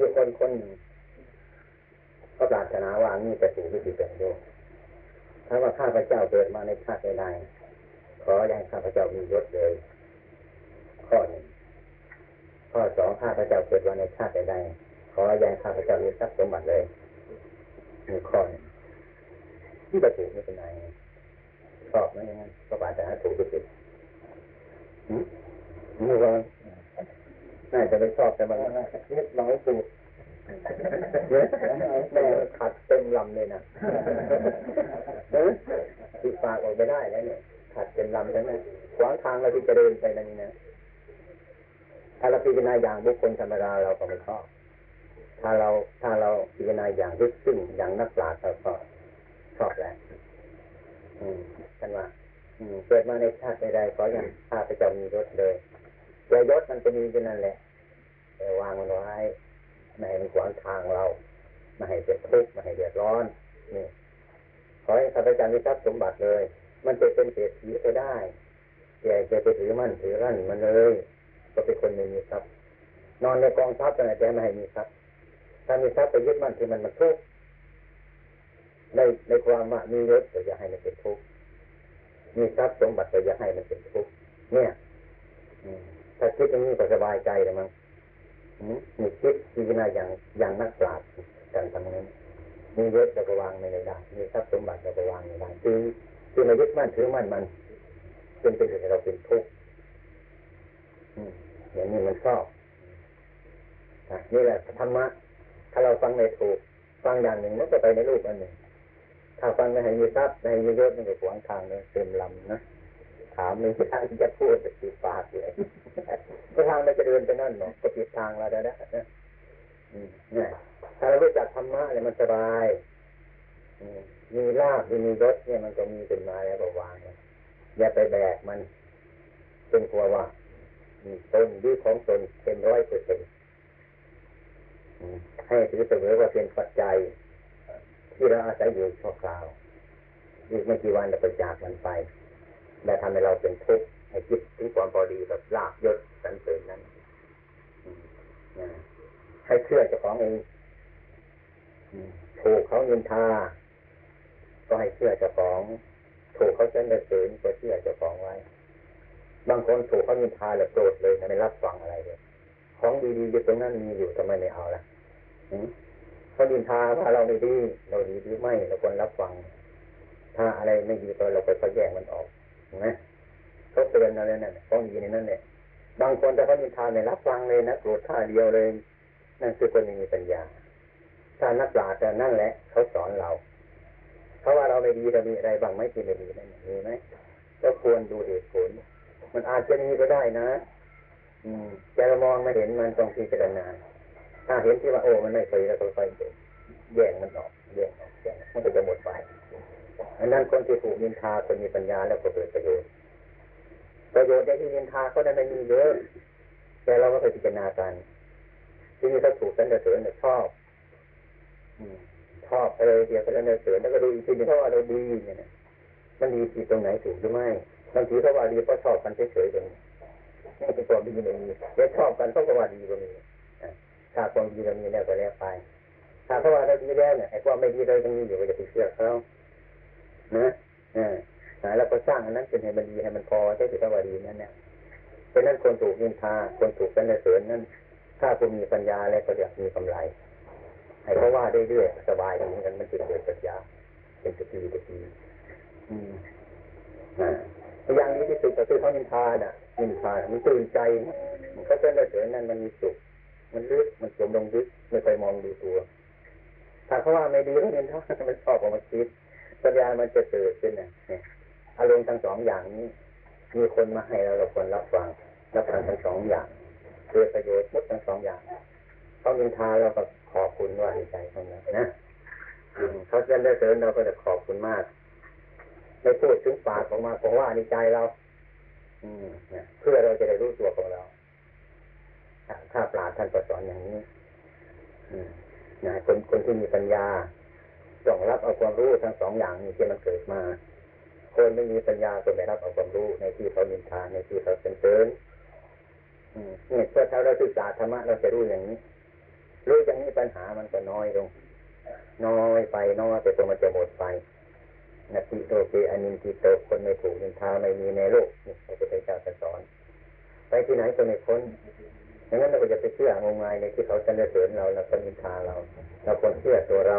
มีคนคนหนึ่งก็ปรารถนาว่านี่จะสู่วิธีเป็นโยถ้าว่าข้าพเจ้าเกิดมาในชาติใดขอให้ข้าพเจ้ามียศเลย ข้อหนึ่งข้อสองข้าพเจ้าเกิดมาในชาติใดขอให้ข้าพเจ้ามีทรัพย์สมบัติเลยมีข้อหนึ่งที่ประถูกไม่เป็นไรชอบไหมงั้นก็ปรารถนาถูกที่สุดนี่ว่า น่าจะไม่ชอบแต่มันเล็กน้อยสูดแม่ขัดเต็มลำเลยนะติดปากออกไปได้แล้วเนี่ยขัดเต็มลำใช่ไหมขวางทางเราที่จะเดินไปนั่นนี่นะถ้าเราพิจารณาอย่างบุคคลธรรมดาเราก็ไม่ชอบถ้าเราถ้าเราพิจารณาอย่างลึกซึ้งอย่างนักปราชญ์เราก็ชอบแหละอืมกันว่าเกิดมาในชาติใดๆก็ยังข้าพเจ้ามียศเลย แต่ยศมันจะมีอยู่นั่นแหละแต่วางมันไว้ไม่ให้มันขวางทางเราไม่ให้เป็นทุกข์ไม่ให้เดือดร้อนนี่ขอให้ข้าพเจ้ามีทรัพย์สมบัติเลย มันจะเป็นเศรษฐีก็ได้แกจะไปถือมั่นถือรั่นมันเลย ก็เป็นคนไม่มีทรัพย์นอนในกองทรัพย์แต่ไม่ให้มีทรัพย์ถ้ามีทรัพย์ไปยึดมั่นที่มันมันทุกข์ในในความว่ามียศแต่อย่าให้มันเป็นทุกข์มีทรัพย์สมบัติแต่อย่าให้มันเป็นทุกข์เนี่ย ถ้าคิดอย่างนี้ก็สบายใจเลยมั้งมีคิดพิจารณาอย่างอย่างนักปราชญ์กันทำนั้น มีเยศจะก็วางไม่ได้มีทรัพย์สมบัติจะก็วางไม่ได้คือคือเรายึดมั่นถือมั่นมันจนเป็นเหตุให้เราเป็นทุกข์อย่างนี้มันชอบนี่แหละธรรมะถ้าเราฟังไม่ถูก ฟังอย่างหนึ่งมันก็ไปในรูปอันหนึ่ง ถ้าฟังไม่ให้มีทรัพย์ไม่ให้มียศมันก็ขวางทางเลยเต็มลำนะ ถามไม่ทางจะพูดติดปากเลยก็ทางเราจะเดินไปนั่นเนาะก็ปิดทางเราได้แล้วนะถ้าเรารู้จักธรรมะเนี่ยมันสบายมีลาบมีรถเนี่ยมันก็มีเป็นมาแล้วก็วางอย่าไปแบกมันเป็นกลัวว่าตนดีของตนเป็นร้อยเปอร์เซ็นต์ให้ถือเสมอว่าเป็นปัจจัย ที่เราอาศัยอยู่ชั่วคราวอีกไม่กี่วันเราไปจากมันไป และทำให้เราเป็นทุกข์ให้คิดถึงความพอดีแบบลาบยศสันเสริญนั้นให้เชื่อเจ้าของเองถูกเขายินทา ก็ให้เชื่อเจ้าของถูกเขาเสนอเสริญก็เชื่อเจ้าของไว้ บางคนถูกเขายินทาแล้วโกรธเลยไม่รับฟังอะไรเลยของดีๆอยู่ตรงนั้นมีอยู่ทำไมไม่เอาล่ะเขายินทาว่าเราไม่ดี เราดีหรือไม่เราควรรับฟัง ถ้าอะไรไม่ดีตัวเราไปแยกมันออก นะเขาเตือนอะไรนั่นของดีในนั้นเนี่ยบางคนแต่เขามีทานในรับฟังเลยนะโกรธท่าเดียวเลย นั่นคือคนมีปัญญา ถ้านักปราชญ์นั่นแหละเขาสอนเราเขาว่าเราไม่ดีเรามีอะไรบ้างไหมที่ไม่ดีนั่นมีไหมก็ควรดูเหตุผล มันอาจจะมีก็ได้นะ อืมจะมองไม่เห็นมันต้องพิจารณาถ้าเห็นที่ว่าโอ้มันไม่เคยแล้วก็ค่อยแย่งมันออกแย่งออกแย่งมันก็จะหมดไป อันนั้นคนที่ถูกนินทาคนมีปัญญาแล้วก็เกิดประโยชน์ประโยชน์ในที่นินทาเขาได้ไม่มีเยอะแต่เราก็ไปพิจารณากัน ที่นี่เขาถูกสันเสริญชอบชอบอะไรเดียวก็สันเสริญแล้วก็ดูอีกทีนึงเขาว่าเราดีเนี่ยมันดีที่ตรงไหนถูกหรือไม่บางทีเขาว่าดีเพราะชอบกันเฉยๆตรงนี้นี่เป็นความดีไม่มีแต่ชอบกันเพราะว่าดีก็มีถ้าความดีเรามีแล้วก็แล้วไปถ้าเขาว่าเราดีแล้วเนี่ยไอ้ความไม่ดีเรายังมีอยู่ก็จะไปเชื่อเขา นะอ่าแล้วก็สร้างอันนั้นเป็นให้มันดีให้มันพอใช่ถือว่าดีนั่นเนี่ยเพราะนั้นคนถูกนินทาคนถูกกันเสริญนั้นถ้าคุณมีปัญญาแล้วก็จะมีกำไรให้เพราะว่าเรื่อยๆสบายอย่างนี้กันมันจะเกิดปัญญา เป็นสติสติอืมอ่าอย่างนี้ที่สุดก็คือเขานินทาน่ะนินทามันตื่นใจมันก็เป็นเสริญนั้นมันมีสุข มันลึกมันจมลงลึกไม่ไปมองดูตัว ถ้าเขาว่าไม่ดีก็นินทามันชอบออกมาคิด ปัญญามันจะเกิดขึ้นนะเนี่ยอารมณ์ทั้งสองอย่างนี้ มีคนมาให้เราเราควรรับฟังรับฟังทั้งสองอย่างเกิดประโยชน์มุดทั้งสองอย่างเขายินทาเราก็ขอบคุณว่าใจตรงนั้นะเขาจะได้เสริญเราก็จะขอบคุณมากไม่พูดถึงปากออกมาเพราะว่าดีใจเรา อืมเพื่อเราจะได้รู้ตัวของเราถ้าปราดท่านประสอนอย่างนี้อืมนะคนคนที่มีปัญญา ต้องรับเอาความรู้ทั้งสองอย่างนี้ที่มันเกิดมา คนไม่มีปัญญาก็ไม่รับเอาความรู้ในที่เขานินทาในที่เขาเป็นเตือนนี่เพื่อถ้าเราศึกษาธรรมะเราจะรู้อย่างนี้ รู้อย่างนี้ปัญหามันก็น้อยลง น้อยไปน้อยไปตัวมันจะหมดไปนาทีโตเกอนินติโตคนไม่ถูกนินทาไม่มีในโลกนี่พระพุทธเจ้าจะสอน ไปที่ไหนก็ไม่พ้นดังนั้นเราก็จะไปเชื่องมงายในที่เขาสรรเสริญเราแล้วก็นินทาเราเราควรเชื่อตัวเรา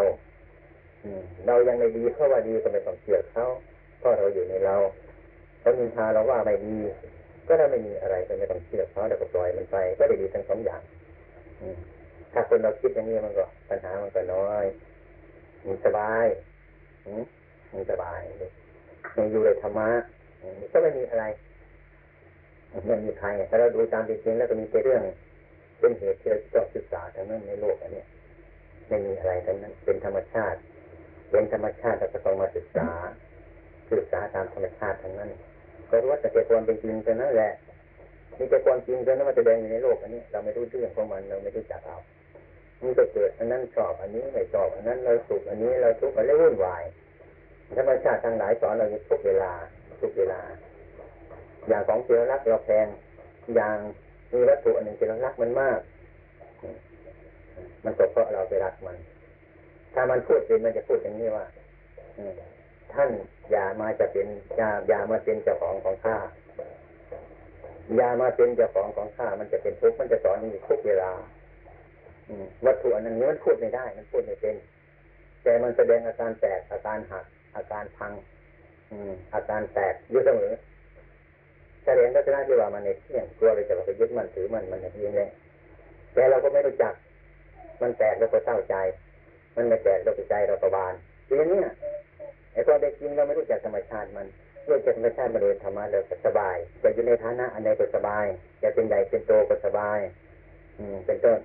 เรายังไม่ดีเพราะว่าดีก็ไม่ต้องเชื่อเขาเพราะเราอยู่ในเราเขานินทาเราว่าไม่ดี ก็ได้ไม่มีอะไรก็ไม่ต้องเชื่อเขาแล้วก็ปล่อยมันไป ก็ได้ดีทั้งสองอย่างถ้าคนเราคิดอย่างนี้มันก็ปัญหามันก็น้อยมันสบายมมันสบายมันอยู่ในธรรมะก็ไม่มีอะไรไม่มีใครถ้าเราดูตามจริงๆแล้วก็มีแต่เรื่อง เป็นเหตุที่เราต้องศึกษาทั้งนั้นในโลกอันนี้ไม่มีอะไรทั้งนั้นเป็นธรรมชาติ เป็นธรรมชาติเราก็ต้องมาศึกษา ศึกษาตามธรรมชาติทั้งนั้น ก็รู้ว่าแต่ความเป็นจริงแต่นั่นแหละมีแต่ความจริงแต่นั้นมันแสดงอยู่ในโลกอันนี้ เราไม่รู้เรื่องของมันเราไม่รู้จักเอามันก็เกิดอันนั้นชอบอันนี้ไม่ชอบอันนั้นเราสุขอันนี้เราทุกข์อันนี้วุ่นวายธรรมชาติทั้งหลายสอนเราทุกเวลาทุกเวลา อย่างของที่เรารักเราแพงอย่างมีวัตถุอันหนึ่งที่เรารักมันมาก มันก็เพราะเราไปรักมัน ถ้ามันพูดเป็นมันจะพูดอย่างนี้ว่าท่านอย่ามาจะเป็นอย่าอย่ามาเป็นเจ้าของของข้าอย่ามาเป็นเจ้าของของข้ามันจะเป็นทุกข์มันจะสอนอยู่ทุกเวลาวัตถุอันนั้นนี้มันพูดไม่ได้ มันพูดไม่เป็น แต่มันแสดงอาการแตกอาการหัก อาการพัง อืม อาการแตกอยู่เสมอแสดงลักษณะที่ว่ามันในเที่ยงกลัวเลยจะไปยึดมันถือมันมันอย่างนี้เลยแต่เราก็ไม่รู้จัก มันแตกแล้วก็เศร้าใจ มันไม่แตกเราก็ใจเราก็บานทีนี้ไอ้ความเป็นจริงเราไม่รู้จักธรรมชาติมันรู้จักธรรมชาติมาโดยธรรมะเราสบายจะอยู่ในฐานะอันใดก็สบายจะเป็นใหญ่เป็นโตก็สบาย อืม เป็นต้น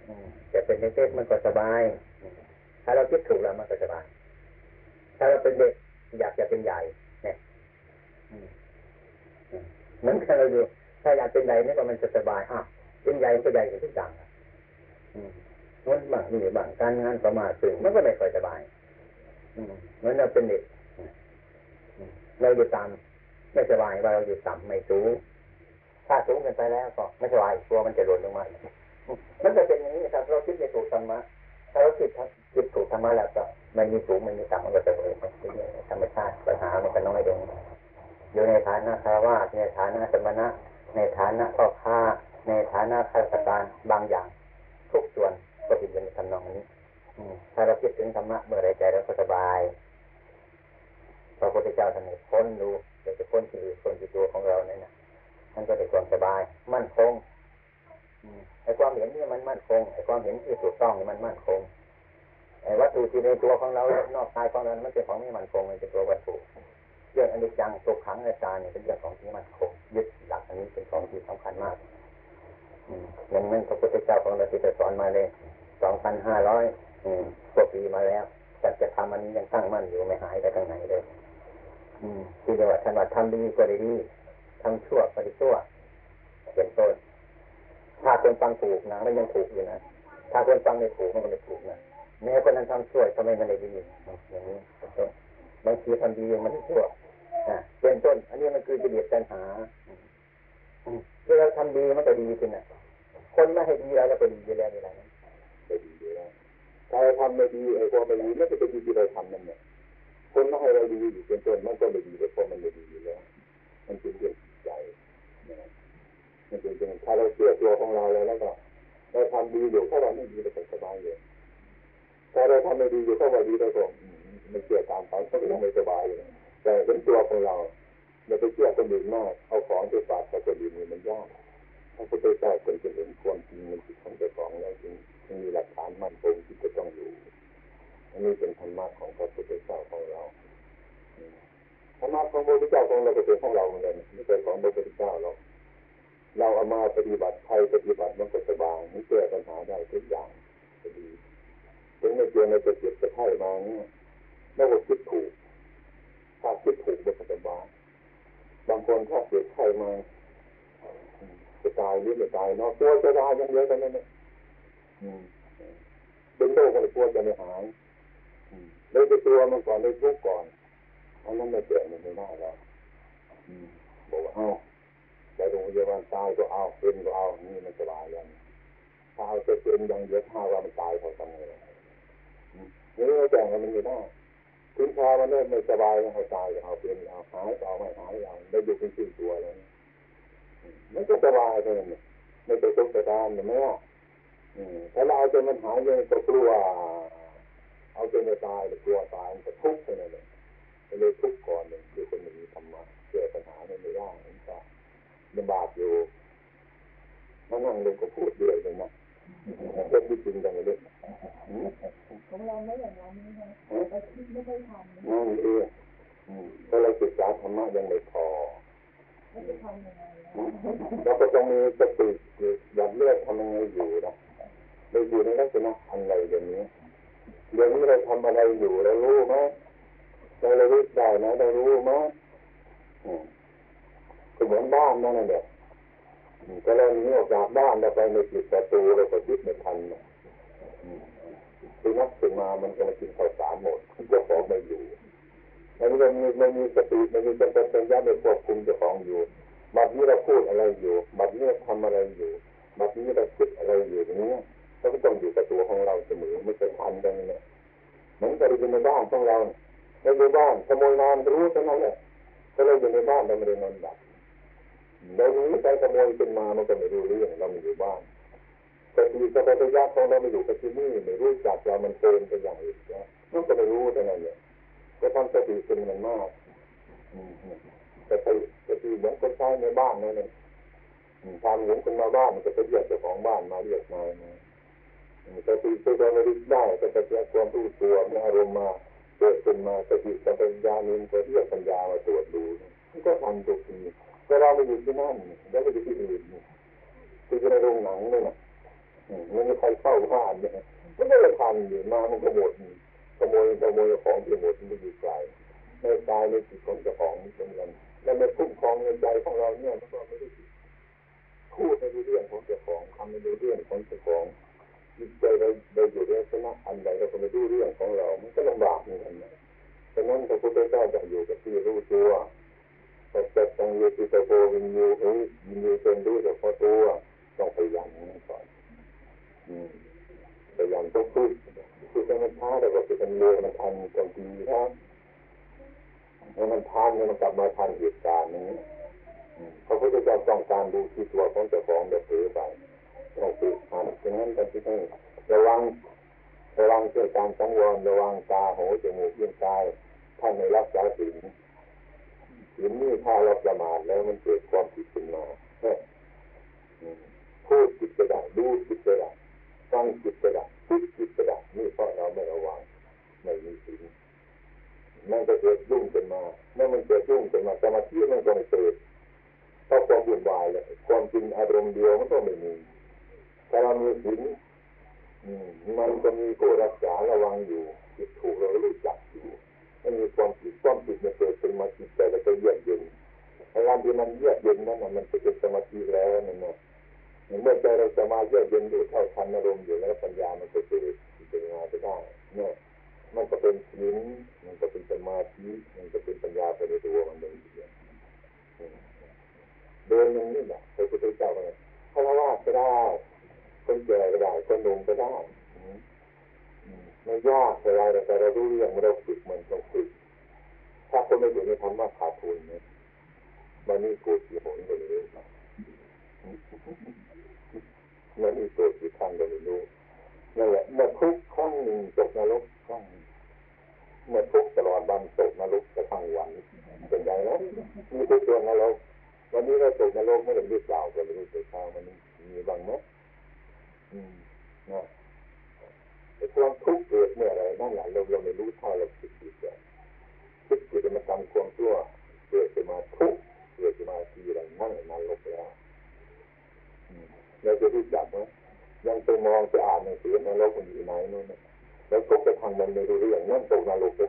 จะเป็นเล็กๆมันก็สบาย ถ้าเราคิดถูกแล้วมันก็สบาย ถ้าเราเป็นเด็กอยากจะเป็นใหญ่เนี่ยเหมือนกันเราดูถ้าอยากเป็นใหญ่เนี่ยก็มันจะสบายอะเป็นใหญ่ก็ใหญ่กว่าทุกอย่างอะ มันบางนี่บางการงานประมาทถึงมันก็ไม่ค่อยสบายเหมือนเราเป็นเด็กเราอยู่ต่ำไม่สบายว่าเราอยู่ต่ำไม่สูงถ้าสูงเกินไปแล้วก็ไม่สบายตัวมันจะหล่นลงมาอีกมันจะเป็นอย่างนี้ครับเราคิดไม่ถูกธรรมะถ้าเราคิดคิดถูกธรรมะแล้วก็มันมีสูงมันมีต่ำมันก็จะเองธรรมชาติปัญหามันก็น้อยลงอยู่ในฐานะคารวะในฐานะสมณะในฐานะพ่อค้าในฐานะข้าราชการบางอย่าง ทุกส่วน ก็เป็นอย่างทำนองนี้ถ้าเราคิดถึงธรรมะเมื่อไรใจเราก็สบายพระพุทธเจ้าท่านให้พ้นดูเดี๋ยวจะพ้นที่อื่นพ้นที่ตัวของเราเนี่ยนะมันก็ได้ความสบาย มั่นคงไอ้ความเห็นนี่มันมั่นคงไอ้ความเห็นที่ถูกต้องนี่มันมั่นคงไอ้วัตถุที่ในตัวของเรานอกกายของเรามันเป็นของไม่มั่นคงมันเป็นตัววัตถุเรื่องอนิจจังตัวขังในตาเนี่ยเป็นเรื่องของที่มั่นคงยึดหลักอันนี้เป็นของที่สำคัญมากอย่างนั้นพระพุทธเจ้าของเราที่จะสอนมาเลย สองพันห้าร้อยกว่าปีมาแล้วแต่จะทำมันนี้ยังตั้งมั่นอยู่ไม่หายไปทางไหนเลยอืมที่เรียกว่าท่านว่าทำดีก็ดีทำชั่วก็ด้ชั่วเป็นต้น ถ้าคนฟังถูกนะมันยังถูกอยู่นะถ้าคนฟังไม่ถูกมันก็ไม่ถูกนะแม้คนนั้นทำชั่วทำไมมันได้ดีอย่างนี้บางทีทำดีมันไม่ชั่วเป็นต้น อันนี้มันคือจะเบียดปัญหาเวลาทำดีมันก็ดีขึ้นนะคนไม่ให้ดีเราก็ดีอยู่แล้วเวลานั้ ไม่ดีอยู่แล้วถ้าเราทำไม่ดีไอ้ความไม่ดีไม่ใช่เป็นดีที่เราทำนั่นเนี่ยคนไม่ให้เราดีอยู่เป็นต้นมันก็ไม่ดีแต่พอมันไม่ดีอยู่แล้ว มันเป็นเรื่องจิตใจนะมันเป็นเรื่องถ้าเราเชื่อตัวของเราแล้วแล้วก็เราทำดีอยู่ถ้าเราไม่ดีเราก็สบายเลยถ้าเราทำไม่ดีอยู่ถ้าเราดีเราก็ไม่เชื่อตามไปก็ยังไม่สบายเลยแต่เป็นตัวของเราเราไปเชื่อคนอื่นมากเอาของไปฝากกับคนอื่นมันยากพระพุทธเจ้คนจะเห็นความจริงมันจิตของเจ้าของแล้วจึง มีหลักฐานมั่นคงที่จะต้องอยู่อันนี้เป็นธรรมะของพระพุทธเจ้าของเราธรรมะของพระพุทธเจ้าของเราก็เป็นของเราเหมือนกันไม่ใช่ของพระพุทธเจ้าเราเราเอามาปฏิบัติใครปฏิบัติมันก็สบายมันแก้ปัญหาได้ทุกอย่างก็ดีถึงในเพียงในจะเจ็บจะไข้มาเนี่ยเราก็คิดถูกถ้าคิดถูกมันก็สบายบางคนถ้าเจ็บไข้มาจะตายหรือไม่ตายเนาะตัวจะตายยังเยอะกันนั่นเอง เป็นโรคอะไรกลัวจะไม่หายเลยไปตัวมันก่อนเลยทุกข์ก่อนอันนั้นไม่เจ็บมันไม่ได้แล้วบอกว่าเอาไปโรงพยาบาลตายก็เอาเป็นก็เอานี่มันสบายแล้วถ้าเอาจะเป็นยังเยอะถ้าว่ามันตายเขาทำไงนี่แจ้งมันไม่ได้ถึงพอมันเริ่มไม่สบายแล้วเอาตายเอาเป็นเอาหายเอาไม่หายเอาได้อยู่เป็นชื่อตัวแล้วมันก็สบายเท่านั้นไม่ไปทุกข์ไปทานเห็นไหมล่ะ ถ้าเราเอาจนมันหายเลยก็กลัว เอาจนจะตายกลัวตายมันก็ทุกข์ไปเลยเลยทุกข์ก่อนเลยคือคนมีธรรมะแก้ปัญหาไม่ได้มันก็ลำบากอยู่มานั่งลงก็พูดเรื่อยเลยนะเรื่องที่จริงจังเลยของเราไม่อย่างนั้นนะคะเราคิดไม่ค่อยทำนั่นเองถ้าเราศึกษาธรรมะยังไม่พอไม่จะทำยังไงเราก็ต้องมีสติหยัดเลือดทำยังไงอยู่นะ เราอยู่ในลักษณะอะไรเดี๋ยวนี้เดี๋ยวนี้เราทำอะไรอยู่เรารู้ไหมเราเรารู้ได้ไหมเรารู้ไหมเหมือนบ้านนั่นแหละก็เราหนีออกจากบ้านเราไปในจิตประตูเราก็ยึดไม่ทันคือนักขึ้นมามันก็มากินข้าวสารหมดเจ้าของไม่อยู่มันไม่มีไม่มีสติไม่มีสัมปชัญญะในควบคุมเจ้าของอยู่บัดนี้เราพูดอะไรอยู่บัดนี้เราทำอะไรอยู่บัดนี้เราคิดอะไรอยู่อย่างนี้ เราก็ต้องอยู่กับตัวของเราเสมอไม่เคยทันกันเลยเหมือนกับเรอยู่ในบ้านของเราเราอยู่บ้านขโมยนอนรู้เท่านั้นแหละถ้าเราอยู่ในบ้านเราไม่ได้นอนหลับเราหนีไปขโมยขึ้นมามันก็ไม่รู้เรื่องเราไม่อยู่บ้านแต่ทีสัมปชัญญะของเราไม่อยู่กับที่นี่ไม่รู้จักเรามันเกินไปอย่างอื่นนะมันก็ไม่รู้เท่านั้นเนี่ยก็ทำสติเป็นมันมากแต่ไปแต่ทีเหมือนคนใช้ในบ้านนั่นเองทำเหมือนคนมาบ้านมันก็ไปเรียกเจ้าของบ้านมาเรียกมา สติช่วยเราระลึกได้ก็จะเกิดความรู้ตัวมีอารมณ์มาเกิดขึ้นมาสติสัมปชัญญะนี้ก็เรียกปัญญามาตรวจดูมันก็ทำทุกทีแต่เราไม่อยู่ที่นั่นแล้วก็อยู่ที่อื่นคือในโรงหนังนี่นะมันไม่ใครเข้าบ้านเนี่ยมันก็เลยทันอยู่มามันก็หมดขโมยขโมยของที่หมดมันอยู่ไกลในกายในจิตของเจ้าของเป็นกันแล้วในคุ้มครองในใจของเราเนี่ยมันก็ไม่ได้พูดในเรื่องของเจ้าของทำในเรื่องของเจ้าของ จิตใจเราเราอยู่ในสนะอันใดเราก็ไม่รู้เรื่องของเรา มันก็ลำบากเหมือนกันฉะนั้นพระพุทธเจ้าจะอยู่กับที่รู้ตัวแต่จะต้องอยู่ที่ตะโกวินยูเฮ้ยวินยูจนรู้แต่พอตัวต้องพยายามนั่นก่อนพยายามต้องพูดคือจะมันช้าแต่ว่าจะเป็นเร็วมันทันตรงดีครับเมื่อมันทันมันกลับมาทันเหตุการณ์นี้พระพุทธเจ้าต้องการดูที่ตัวของเจ้าของเดือดร้อไป ต้องฝึกหัดฉะนั้นการที่ต้องระวังระวังเรื่องการสังวรระวังตาหูจมูกเลี้ยงกายท่านในรักษาศีลศีลนี่ถ้าเราประมาทแล้วมันเกิดความผิดขึ้นมาพูดจิตกระดับดูจิตกระดับฟังจิตกระดับคิดจิตกระดับนี่เพราะเราไม่ระวังไม่มีศีลมันก็เกิดยุ่งขึ้นมาเมื่อมันเกิดยุ่งขึ้นมาสมาธิมันก็ไม่เกิดเพราะความวุ่นวายเลยความจริงอารมณ์เดียวมันก็ไม่มี ถ้าเรามีศีลมันก็มีผู้รักษาระวังอยู่จิตถูกเรารู้จักอยู่ไมันมีความผิดความผิดมันเกิดขึ้นมาจิตใจเราก็เยือกเย็นในการที่มันเยือกเย็นนั้นมันจะเป็นสมาธิแล้วนั่นนะเมื่อใจเราจะมาเยือกเย็นด้วยเท่าทันอารมณ์อยู่แล้วปัญญามันก็เกิดพิจารณาไปได้เนี่ยมันก็เป็นศีลมันก็เป็นสมาธิมันก็เป็นปัญญาไปในตัวมันเองเดินอย่างนี้แหละพระพุทธเจ้าเนี่ยพระว่าก็ได้ คนแก่ก็ได้คนหนุ่มก็ได้ไม่ยากอะไรแต่เรารู้เรื่องเราฝึกมันต้องฝึกถ้าคนไม่อยู่ในธรรมะขาดทุนเนี่ยมันนี่กูกี่หนก็ไม่รู้มันนี่ตัวกี่ครั้งก็ไม่รู้นั่นแหละเมื่อทุกครั้งหนึ่งตกนรกครั้งเมื่อทุกตลอดวันตกนรกกระทั่งวันเป็นไงนะมีทุกตัวนรกวันนี้เราตกนรกไม่ได้รีบเปล่าก็ไม่รู้ตัวเช้ามันมีบ้างไหม นะไอ้ความทุกข์เกิดเมื่อไรนั่นแหละเราเราไม่รู้เท่าเราคิดผิดเลยคิดผิดมาทำความชั่วเกิดขึ้นมาทุกข์เกิดขึ้นมาทีไรนั่นนรกแล้วเราจะรู้จักไหมยังไปมองไปอ่านหนังสือนรกมันอยู่ไหนนู่นแล้วทุกข์ไปทางมันไม่รู้เรื่องนั่นตกนรกเ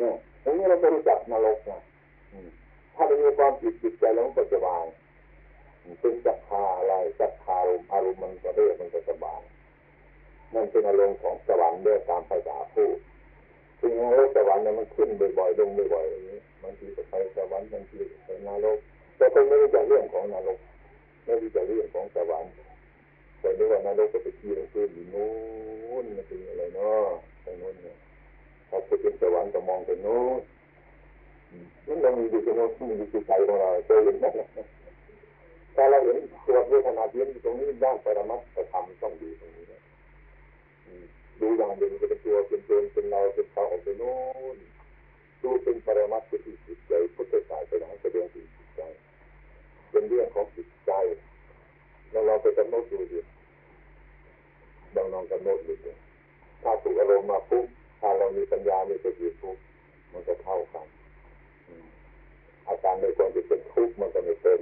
นี่ยตรงนี้เราจะรู้จักนรกนะถ้าเรามีความผิดจิตใจแล้วมันก็จะวาง ซึ่งศรัทธาอะไรศรัทธาอารมณ์มันจะเรียกมันจะสบายมันเป็นอารมณ์ของสวรรค์ด้วยตามภาษาพูดถึงนรกสวรรค์เนี่ยมันขึ้นบ่อยๆลงบ่อยๆอย่างนี้มันทีก็ไปสวรรค์มันทีไปนรกแต่คนไม่รู้จักเรื่องของนรกไม่รู้จักเรื่องของสวรรค์แต่รู้ว่านรกก็ไปที่ลงพื้นอยู่นู้นมันเป็นอะไรเนาะตรนู้นเนี่ยพอจะเป็นสวรรค์ก็มองไปนู้นนั่นเรามีอยู่ตนู้นมีอยู่ที่ใจของเราเจออย่างนั้น หมถ้าเราเห็นตัวเวทนาเย็นอยู่ตรงนี้ด้านปรมัตถธรรมต้องอยู่ตรงนี้นะดูอย่างเดียวจะเป็นตัวเป็นตนเป็นเราเป็นเขาออกไปโน่นดูเป็นปรมัตถ์ที่จิตใจพุทธศาสนาแสดงถึงจิตใจเป็นเรื่องของจิตใจแล้วเราไปกำหนดดูดิลองลองกำหนดดูดิถ้าถูกอารมณ์มาปุ๊บถ้าเรามีปัญญามีสติปุ๊บมันก็เท่ากันอาการในความที่เป็นทุกข์มันก็ไม่เป็น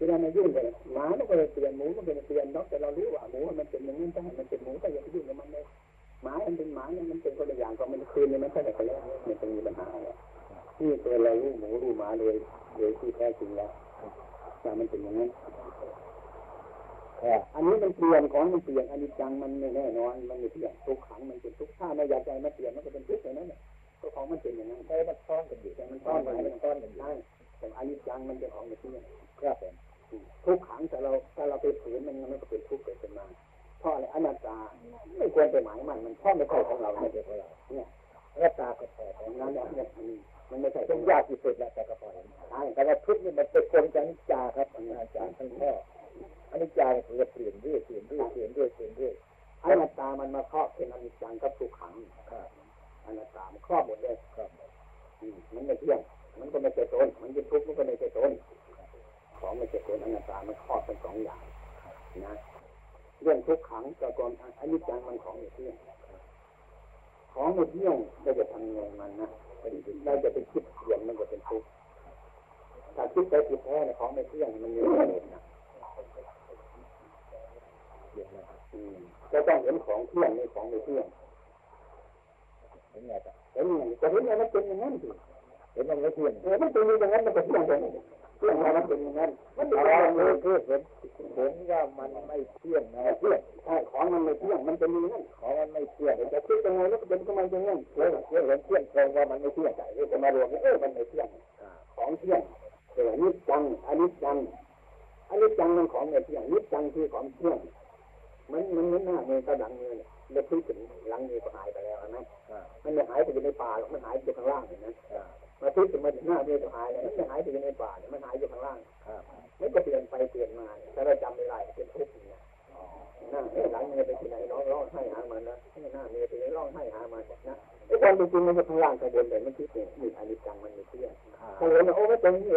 ที่เรามายุ่งกันหมามันก็เลยเปลี่ยนหมูก็เลยเปลี่ยนนกแต่เรารู้ว่าหมูมันเป็นอย่างนี้ถ้ามันเป็นหมูก็อย่าไปยุ่งกับมันเลยหมามันเป็นหมาเนี่ยมันเป็นคนละอย่างก็มันคืนเนี่ยมันเท่ไหร่กันแล้วมันจะมีปัญหาอะไรนี่ตัวเรารู้หมูรู้หมาเลยโดยที่แท้จริงแล้วว่ามันเป็นอย่างนั้นอันนี้มันเปลี่ยนของมันเปลี่ยนอันนี้จังมันไม่แน่นอนมันไม่เปลี่ยนทุกขังมันเป็นทุกถ้าไม่อยากใจมันเปลี่ยนมันก็เป็นทุกข์อย่างนั้นแหละก็ของมันเป็นอย่างนั้นแต่มันซ่อนกันอยู่แต่มันซ่อนกันมันซ่อนกันอยู่แต่อันนี้จังมันเป็นของไม่เที่ยงครับ ทุกขังแต่เราถ้าเราไปฝืนมันมันก็เป็นทุกข์เกิดขึ้นมาเพราะอะไรอนัตตาไม่ควรไปหมายมันมันพราะไม่ใช่ของเราไม่ใช่ของเราเนี่ยอนัตตาก็พอของนั้นเนี่ยเนี่ยมันมันไม่ใช่ต้องยากที่สุดแล้วแต่ก็พอใช่แต่ว่าทุกข์นี่มันเป็นคนจังจาครับอนัตตาทั้งข้ออนิจจาคือเปลี่ยนเรื่อยเปลี่ยนเรื่อยเปลี่ยนเรื่อยเปลี่ยนเรื่อยอนัตตามันมาครอบเป็น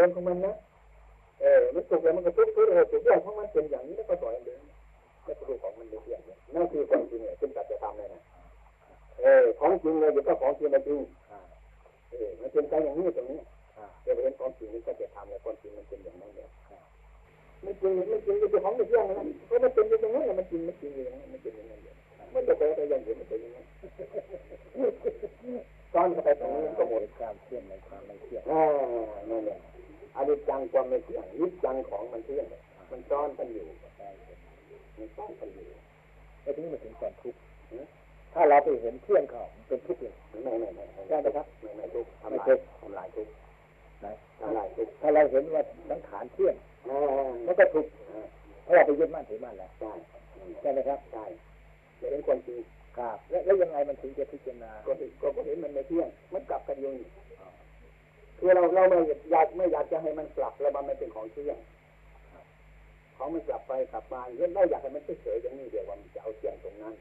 มันเป็นเองของมันนะเออมันสุขแล้วมันก็ทุกข์ทุกข์เลยสุขอย่างของมันเป็นอย่างนี้แล้วก็ปล่อยเดินแล้วก็ดูของมันเที่ยงนี่ยนั่นคือความจริงเนี่ยเป็นสัจธรรมเลยนะเออของจริงเลยเดี๋ยวก็ของจริงมาจริงเออมันเป็นไปอย่างนี้ตรงนี้จะเห็นความจริงมันก็จะทำแล้วความจริงมันเป็นอย่างนั้นเนี่ยไม่จริงไม่จริงจะเป็นของเที่ยงนะเพราะมันเป็นอย่างนั้นมันจริงมันจริงอย่างนั้นมันเป็นอย่างนั้นเนี่ยมันจะไปแต่อย่างอื่นมันเป็นอย่างนั้นตอนเข้าไปตรงนี้ก็หมดความเที่ยงในความไม่เที่ยงอ่านั่นแหละ อนิจจังความไม่เที่ยงนิจจังของมันเที่ยงมันซ้อนกันอยู่มันซ้อนกันอยู่แล้วถึงมาถึงความทุกข์ถ้าเราไปเห็นเที่ยงเขาเป็นทุกข์เลยไม่ไม่ไม่ใช่ไหมครับไม่ไม่ทุกข์ทำลายทำลายทุกข์ทำลายทุกข์ถ้าเราเห็นว่าสังขารเที่ยงมันก็ทุกข์เพราะเราไปยึดมั่นถือมั่นแล้วใช่ใช่ไหมครับใช่จะเห็นความจริงครับ แล้วยังไงมันถึงจะพิจารณาก็ก็เห็นมันไม่เที่ยง มันกลับกันอยู่ คือเราเราไม่อยากไม่อยากจะให้มันกลับแล้วมันไม่เป็นของเที่ยงของมันกลับไปกลับมาเราอยากให้มันเฉยๆอย่างนี้เดี๋ยวว่ามันจะเอาเที่ยงตรงนั้น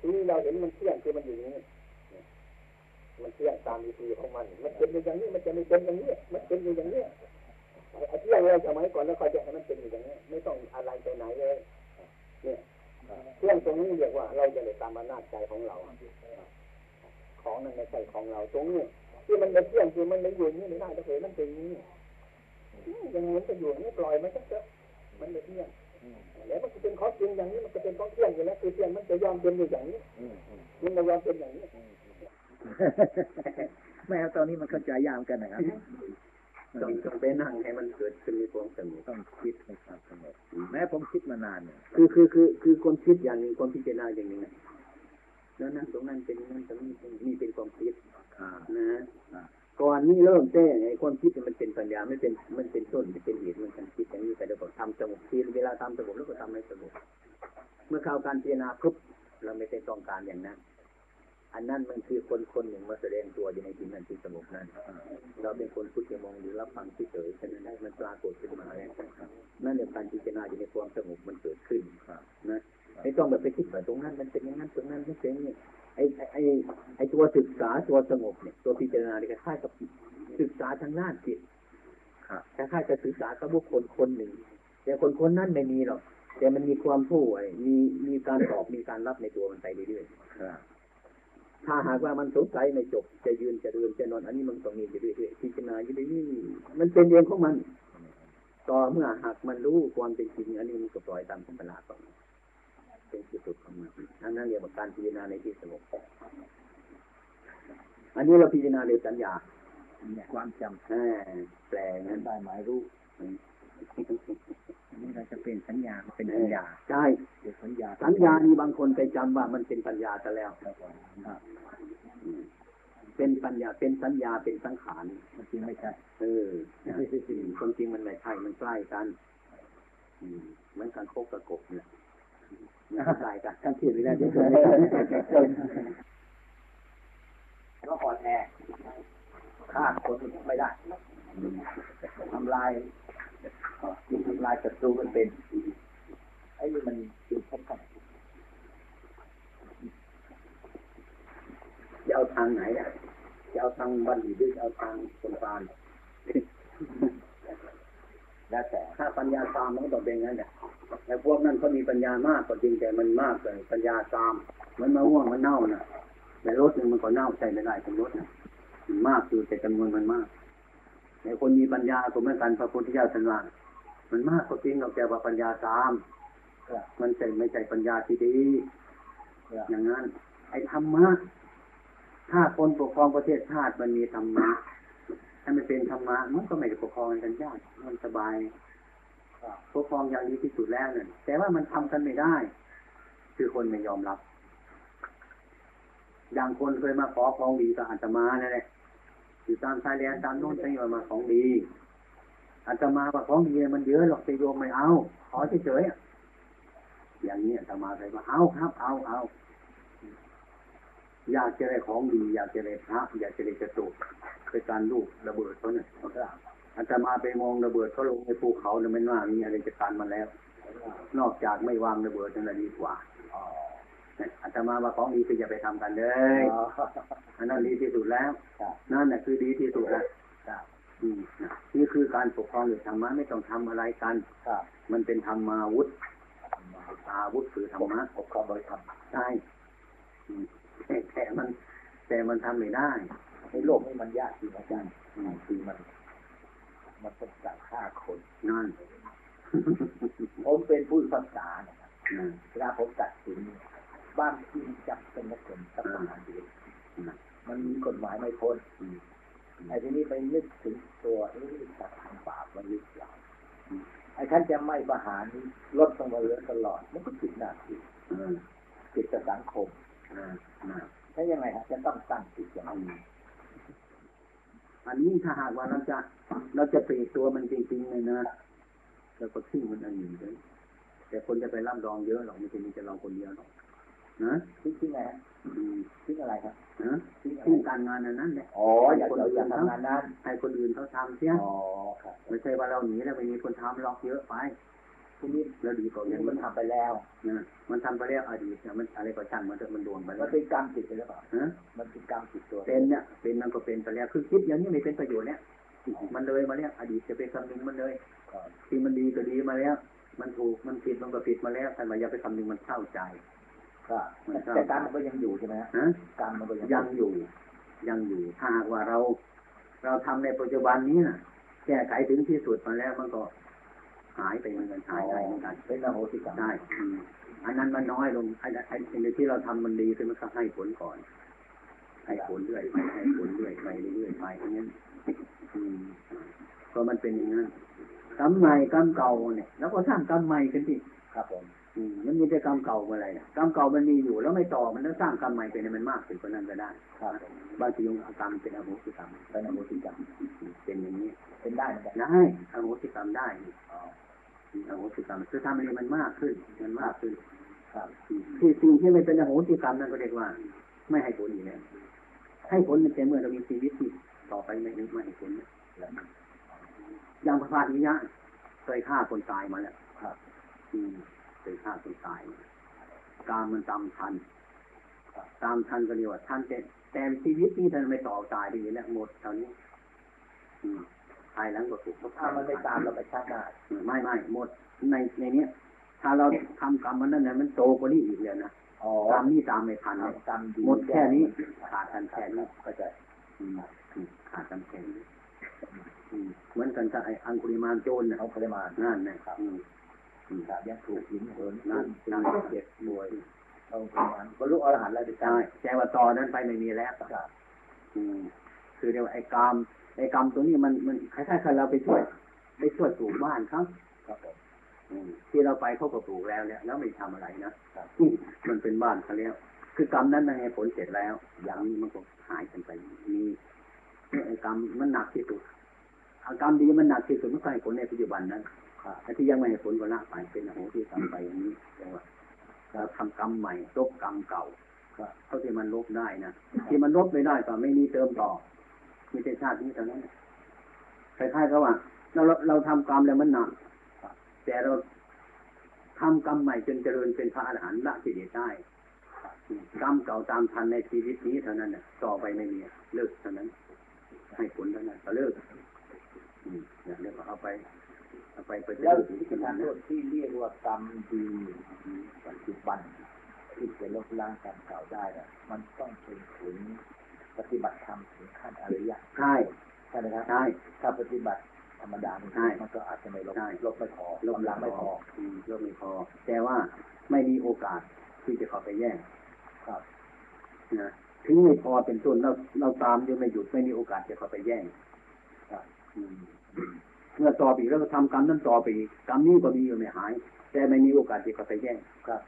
ทีนี้เราเห็นมันเที่ยงคือมันอยู่อย่างนี้มันเที่ยงตามวิธีของมัน มันเป็นอย่างนี้มันจะไม่เป็นอย่างนี้ มันเป็นอยู่อย่างนี้ไอ้เที่ยงเราสมัยก่อนแล้วคอยจะให้มันเป็นอยู่อย่างนี้ ไม่ต้องอะไรไปไหนเลย เนี่ยเที่ยงตรงนี้เรียกว่า เราจะได้ตามอำนาจใจของเรา ของนั้นไม่ใช่ของเราตรงนี้ ที่มันไม่เที่ยงคือมันไม่อยู่นี่ไม่ได้ถ้าเกิดมันเป็นอย่างนี้ยังไงมันจะอยู่นี่ปล่อยมันก็เถอะมันไม่เที่ยงแล้วมันจะเป็นของจริงอย่างนี้มันจะเป็นของเที่ยงอยู่แล้วคือเที่ยงมันจะยอมเป็นอยู่อย่างนี้มันไม่ยอมเป็นอย่างนี้แม่ตอนนี้มันเข้าใจยากกันนะครับต้องต้องไปนั่งให้มันเกิดขึ้นมีความสงบต้องคิดในความสงบแม้ผมคิดมานานเนี่ยคือคือคือคือคนคิดอย่างหนึ่งคนพิจารณาอย่างหนึ่งนะ แล้วนั่นตรงนั้นเป็นนั่นตรงนี้เป็นนี่เป็นความคิดอ่านะอ่าก่อนนี่เริ่มแต่ไอ้ความคิดเนี่ยมันเป็นปัญญาไม่เป็นมันเป็นต้นมันเป็นเหตุมันการคิดอย่างนี้แต่เดี๋ยวก็ทำสงบทีเวลาทำสงบแล้วก็ทำให้สงบเมื่อเข้าการพิจารณาปุ๊บเราไม่ได้ต้องการอย่างนั้นอันนั้นมันคือคนคนหนึ่งมาแสดงตัวอยู่ในที่นั้นที่สงบนั้นเราเป็นคนพุทธมองหรือรับฟังเฉยๆฉะนั้นได้มันปรากฏขึ้นมาแล้วนั่นเองการพิจารณาอยู่ในความสงบมันเกิดขึ้นนะ ไม่ต้องแบบไปคิดว่าตรงนั้น มันเป็นอย่างนั้นตรงนั้นไม่เป็นอย่างนี้ไอ้ไอ้ไอ้ไอ้ตัวศึกษาตัวสงบเนี่ยตัวพิจารณาเนี่ยคล้ายๆกับศึกษาทางด้านจิตครับคล้ายๆจะศึกษากับบุคคลคนหนึ่ง แต่คนคนนั้นไม่มีหรอกแต่มันมีความผู้ไอ้มีมีการตอบมีการรับในตัวมันไปเรื่อยๆครับถ้าหากว่ามันสงสัยไม่จบ จะยืนจะเดินจะนอนอันนี้มันต้องมีอยู่เรื่อยๆพิจารณาอยู่เรื่อยๆมันเป็นเองของมัน ต่อเมื่อหากมันรู้ความเป็นจริง อันนี้มันก็ปล่อยตามธรรมชาติ ของมันเป็นที่สุดของมันอันนั้นเรียกว่าการพิจารณาในที่สงบอันนี้เราพิจารณาเรื่องสัญญาความจอ่าแปลำงั้นได้หมายรู้อันนี้เราจะเป็นสัญญาเป็นสัญญาใช่เป็นสัญญา สัญญานี่บางคนไปจำว่ามันเป็นปัญญาซะแล้วครับผมครับอืมเป็นปัญญาเป็นสัญญาเป็นสังขารมันจริงไม่ใช่เออนะความจริงมันไม่ใช่มันใกล้กันอืมเหมือนการโคกกระกบเนี่ย มันใกล้กันการคิดไม่ได้จะเกิดก็อ่อนแอฆ่าคนไม่ได้ทำลายทำลายศัตรูมันเป็นไอ้นี่มันคือพบกันจะเอาทางไหนอะจะเอาทางบัณฑิตหรือจะเอาทางคนปานแล้วแต่ถ้าปัญญาตามมันก็ต้องเป็นงั้นแหละ แต่พวกนั้นเขามีปัญญามากก็จริงแต่มันมากเลยปัญญาตาม มันมาว่วงมันเน่าน่ะแต่รถหนึ่งมันก็เน่าใช่ไม่ได้เป็นรถนะมันมากอยู่แต่จำนวนมันมากแต่คนมีปัญญาก็เหมือนกันพระพุทธเจ้าสันว่ามันมากก็จริงเราแต่ว่าปัญญาตามมันใช่ไม่ใช่ปัญญาที่ดีอย่างนั้น ไอ้ธรรมะถ้าคนปกครองประเทศชาติมันมีธรรมะถ้าไม่เป็นธรรมะมันก็ไม่ได้ปกครองกันยากมันสบาย ปกครองอย่างดีที่สุดแล้วเนี่ยแต่ว่ามันทำกันไม่ได้ คือคนไม่ยอมรับอย่างคนเคยมาขอของดีกับอาตมานั่นแหละอยู่ตามชายแดนตามโน้นจะมามาของดีอาตมาว่าของดีมันเยอะหรอกแต่โยมไม่เอา ขอเฉยๆอย่างนี้อาตมาเลยว่าเอาครับ เอาเอาอยากจะได้ของดี อยากจะได้พระอยากจะได้กระตุกเป็นการลูกระเบิดเขาเนี่ยเขาก็ อาตมาไปมองระเบิดเขาลงในภูเขาเนี่ยไม่ว่ามีอะไรจะการมาแล้ว นอกจากไม่วางระเบิดนั่นแหละดีกว่าเนี่ยอาตมาว่าของดีคืออย่าไปทำกันเลยอันนั้นดีที่สุดแล้วนั่นแหละคือดีที่สุดแล้วอืมนะนี่คือการปกครองหรือธรรมะไม่ต้องทำอะไรกันมันเป็นธรรมาวุธอาวุธคือธรรมะปกครองโดยธรรมใช่อืมแต่แต่มัน แต่มันทำไม่ได้ในโลกนี้มันยากจริงอาจารย์คือมัน มันต้องการฆ่าคนนั่นผมเป็นผู้ศึกษานะครับนั่นเวลาผมตัดสินบ้านที่จับเป็นนักเรียนสักประมาณเดียวนั่นมันมีกฎหมายไม่พ้นอืมไอ้ทีนี้ไปนึกถึงตัวเอ๊ะตัดทางบาปมันหรือเปล่าไอ้ท่านจะไม่ประหารลดต้องมาเหลือตลอด มันก็ผิดหน้าที่เออผิดกับสังคมเออนั่นถ้ายังไงฮะจะต้องตั้งจิตอย่างอืนี้ม อันนี้ถ้าหากว่าเราจะเราจะปลีกตัวมันจริงๆเลยนะเราก็ทิ้งมันอันหนึ่งเลยแต่คนจะไปรับรองเยอะหรอกไม่ใช่มีแต่เราคนเดียวหรอกนะคิดที่ไงฮะอืมคิดอะไรครับนะทิ้งการงานอันนั้นแหละอ๋ออยากเราอยากทำงานนั้นให้คนอื่นเขาทำเสียอ๋อครับไม่ใช่ว่าเราหนีแล้วไม่มีคนทำล็อกเยอะไป ทีนี้แล้วดีกว่าอยัย่างงมัมันนทำไปแล้วนะมันทำไปแล้วอดีตเนี่ยมันอะไรก็ช่างมันเถอะมันโดนไปแล้มัวนเป็นกรรมจิตไปหรือเปล่าฮะมันเป็นกรรมจิตตัวเป็นเนี่ยเป็นมันก็เป็นไปแล้วคือคิดอย่างนี้ไม่เป็นประโยชน์เนี่ยมันเลยมาแล้วอดีตจะเป็นคำนึงมันเลยครับที่มันดีก็ดีมาแล้ว มันถูกมันผิดมันก็ผิดมาแล้วแต่มาอย่าไปคำนึงมันเศร้าใจครับแต่กรรมมันก็ยังอยู่ใช่ไหมฮะฮะกรรมมันก็ยังยังอยู่ ยังอยู่ ถ้าหากว่าเรา เราทำในปัจจุบันนี้นะแก้ไขถึงที่สุดมาแล้วมันก็ หายไปเหมือนกันหายได้เหมือนกันเป็นอโหสิกรรมได้อืมอันนั้นมันน้อยลงไอ้ไอ้ไอ้ที่เราทำมันดีขึ้นมันก็ให้ผลก่อนให้ผลเรื่อยไปให้ผลเรื่อยไปเรื่อยๆไปอย่างนั้นอืมก็มันเป็นอย่างนั้นกรรมใหม่กรรมเก่าเนี่ยแล้วก็สร้างกรรมใหม่ขึ้นที่ครับผมอืมมันมีแต่กรรมเก่าเมื่อไรเนี่ยกรรมเก่ามันมีอยู่แล้วไม่ต่อมันแล้วสร้างกรรมใหม่ไปเนี่ยมันมากขึ้นกว่านั้นก็ได้ครับผมบางทีองกรรมเป็นอโหสิกรรมเป็นอโหสิกรรมเป็นอย่างนี้เป็นได้เหมือนกันได้อโหสิกรรมได้ อ๋ออโหสิกรรมคือทำอะไรมันมากขึ้นมันมากขึ้นครับที่สิ่งที่ไม่เป็นอโหสิกรรมนั่นก็เรียกว่า ไม่ให้ผลอยู่แล้วให้ผลในแต่เมื่อเรามีชีวิตที่ต่อไปไม่ไม่ให้ผลนะอย่างพระพาธิยะเคยฆ่าคนตายมาแล้วครับอืมเคยฆ่าคนตายมาการมันตามทันตามทันก็เรียกว่าทันแต่แต่ชีวิตนี้ท่านไม่ต่อตายไปอยู่แล้วหมดเท่านี้อืม ภายหลังก็ถูกเขาถ้ามันไม่ตามเราไปชาติหน้าอืมไม่ไม่หมดในในเนี้ย ถ้าเราทำกรรมมันนั่นนะมันโตกว่านี้อีกเลยนะอ๋อกรรมนี่ตามไม่ทันเลยทำกรรมดีหมดแค่นี้ขาดกันแค่นี้ก็จะอืมอืมขาดกันแค่นี้อืมเหมือนกันกับไอ้อังคุริมานโจรนะเอาปริมาณนั่นนะครับอืมอืมครับยังถูกหินเหินนั่นั่นนนั่นั่นนเจ็บป่วยเอาปริมาณบรรลุอรหันต์แล้วไปใช่แต่ว่าตอนนั้นไปไม่มีแล้วครับอืมคือเรียกว่าไอ้กรรม ไอ้กรรมตัวนี้มันมันคล้ายๆกับเราไปช่วยไปช่วยปลูกบ้านเขาครับผมอืมที่เราไปเขาก็ปลูกแล้วเนี่ยแล้วไม่ทำอะไรนะครับอืมมันเป็นบ้านเขาแล้ว คือกรรมนั้นมันให้ผลเสร็จแล้ว อย่างนี้มันก็หายกันไปมีไอ้กรรมมันหนักที่สุดอากรรมดีมันหนักที่สุดมันก็ให้ผลในปัจจุบันนั้นครับแต่ที่ยังไม่ให้ผลก็ละไปเป็นอโหที่ทำไปอย่างนี้เรียกว่าเราทำกรรมใหม่ลบกรรมเก่าครับเท่าที่มันลบได้นะที่มันลบไม่ได้ก็ไม่มีเติมต่อ ไมีแต่ชาตินี้เท่านั้นคล้ายๆกับว่า เราเราทำกรรมแล้วมันหนักแต่เราทำกรรมใหม่จนเจริญเป็นพระอรหันต์ละกิเลสได้กรรมเก่าตามทันในชีวิตนี้เท่านั้นต่อไปไม่มีเลิกเท่านั้น ให้ผลเท่านั้นก็เลิกอืมเนี่ยเรียกว่าเอาไปเอาไปไปแล้วเลิกที่การโทษที่เรียกว่ากรรมดีปัจจุบันที่จะลบล้างกรรมเก่าได้น่ะมันต้องเป็นถึง ปฏิบัติธรรมถึงขั้นอริยะใช่ใช่ไหมครับใช่ถ้าปฏิบัติธรรมดานี่ใช่มันก็อาจจะไม่ลบใช่ลบไม่พอลบล้างไม่พออืมลบไม่พอ แต่ว่าไม่มีโอกาสที่จะเข้าไปแย่งครับนะถึงไม่พอเป็นต้นเราเราตามยังไม่หยุดไม่มีโอกาสจะเข้าไปแย่งครับอืมเมื่อต่อไปอีกแล้วก็ทำกรรมนั้นต่อไปอีกกรรมนี้ก็มีอยู่ไม่หาย แต่ไม่มีโอกาสที่เข้าไปแย่งครับ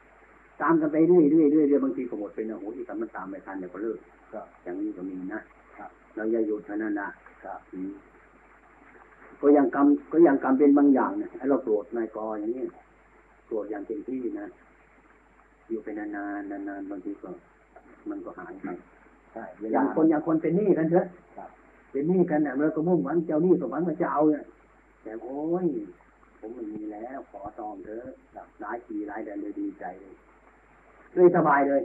ตามกันไปเรื่อยๆเรื่อยๆเรื่อยๆบางทีก็หมดไปนะโอ้โหที่กรรมมันตามไม่ทันเดี๋ยวก็เลิกครับอย่างนี้ก็มีนะครับเราอย่าหยุดเท่านั้นนะครับอืมก็ยังกรรมก็ยังกรรมเป็นบางอย่างเนี่ยไอ้เราโกรธนายกออย่างนี้โกรธอย่างเต็มที่นะอยู่ไปนานๆนานๆบางทีก็มันก็หายไปใช่เวอลาย่างคนอย่างคนเป็นหนี้กันเถอะครับเป็นหนี้กันเนี่ยเราก็มุ่งหวังเจ้าหนี้สมหวังมาจะเอาเนี่ยแต่โอ้ยผมไม่มีแล้วขอตอมเถอะแบบหลายปีหลายเดือนเลยดีใจเลย เลยสบายเลย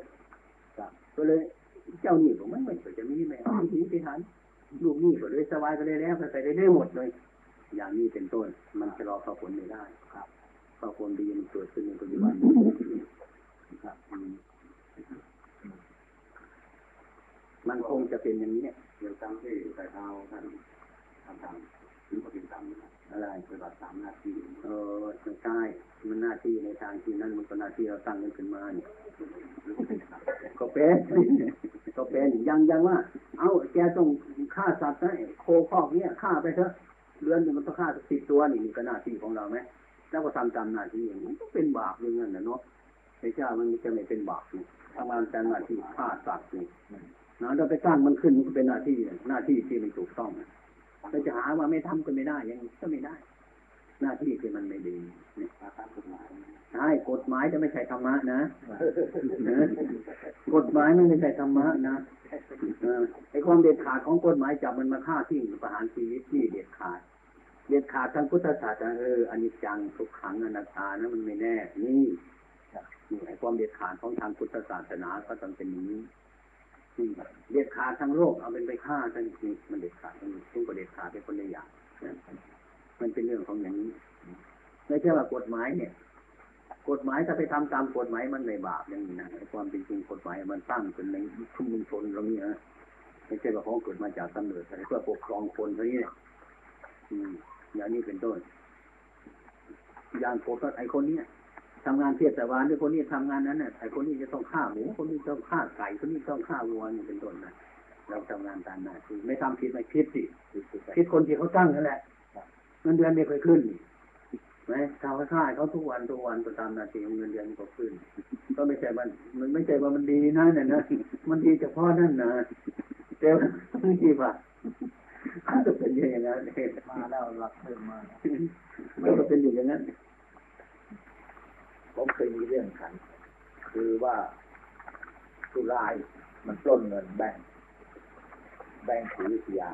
ครับก็เลยเจ้าหนี้ผมไม่ไม่เคยจะมีแม่ไม่ทีไปทันลูกหนี้ก็เลยสบายก็เลยแล้วไปได้หมดเลย อย่างนี้เป็นต้น มันจะรอเข้าผลไม่ได้ครับเข้าผลดีมันเกิดขึ้นในปัจจุบันครับอืมมันคงจะเป็นอย่างนี้เนี่ยเรื่องตามที่ใส่เท้าท่านทำตามถึงปฏิบัติตามนะครับอะไรปฏิบัติตามหน้าที่เออไม่ใช่มันหน้าที่ในทางที่นั่นมันก็หน้าที่เราตั้งกันขึ้นมาเนี่ย ก็เป็นก็เป็นยังยังว่า เอาแกต้องฆ่าสัตว์นะไอ้โคคอกเนี่ยฆ่าไปเถอะเรือนหนึ่งมันต้องฆ่าสักสิบตัวนี่นี่ก็หน้าที่ของเราไหมแล้วก็ทำตามหน้าที่อย่างนี้ก็เป็นบาปอย่างนั้นนะเนาะไม่ใช่มันจะไม่เป็นบาปนี่ทำงานตามหน้าที่ฆ่าสัตว์นี่นะเราไปสร้างมันขึ้นมันก็เป็นหน้าที่หน้าที่ที่ไม่ถูกต้องเราจะหาว่าไม่ทำก็ไม่ได้ยังก็ไม่ได้ หน้าที่ที่มันไม่ดีเนี่ยตามกฎหมายใช่กฎหมายจะไม่ใช่ธรรมะนะนะกฎหมายมันไม่ใช่ธรรมะนะเออไอความเด็ดขาดของกฎหมายจับมันมาฆ่าทิ้งประหารชีวิตนี่เด็ดขาด เด็ดขาดทางพุทธศาสนาเอออนิจจังทุกขังอนัตตานะมันไม่แน่นี่นี่ไอความเด็ดขาดของทางพุทธศาสนาก็ต้องเป็นอย่างนี้นี่เด็ดขาดทางโลกเอาเป็นไปฆ่าทั้งนี้มันเด็ดขาดทั้งนี้ซึ่งก็เด็ดขาดเป็นคนละอย่างนะ มันเป็นเรื่องของอย่างนี้ไม่ใช่ว่ากฎหมายเนี่ย กฎหมายถ้าไปทำตามกฎหมายมันไม่บาปอย่างนี้นะความเป็นจริงกฎหมายมันตั้งขึ้นในชุมชนเราเนี่ยนะไม่ใช่ว่าเขาเกิดมาจากกำเนิดอะไรเพื่อปกครองคนเท่านี้เนี่ยอย่างนี้เป็นต้น อย่างโกไอคนเนี้ยทำงานเทศบาลด้วยคนนี้ทำงานนั้นน่ะไอคนนี้จะต้องฆ่าหมูคนนี้ต้องฆ่าไก่คนนี้ต้องฆ่าวัวนี่เป็นต้นนะเราทำงานตามหน้าที่ไม่ทำผิดไม่ผิดสิผิดคนที่เขาตั้งนั่นแหละ เงินเดือนไม่เคยขึ้นนี่ไหมชาวค่ายเขาทุกวันทุกวันก็ตามนาทีเงินเดือนก็ขึ้น ก็ไม่ใช่มันมันไม่ใช่ว่ามันดีนะเนี่ยนะมันดีเฉพาะนั่นนะแต่ว่าบางทีว่ามันก็เป็นอย่างนั้นเองมาแล้วรักเพิ่มมากมันก็เป็นอย่างนั้นผมเคยมีเรื่องขัน คือว่าสุรายมันปล้นเงินแบงค์แบงค์ศรีวิทยา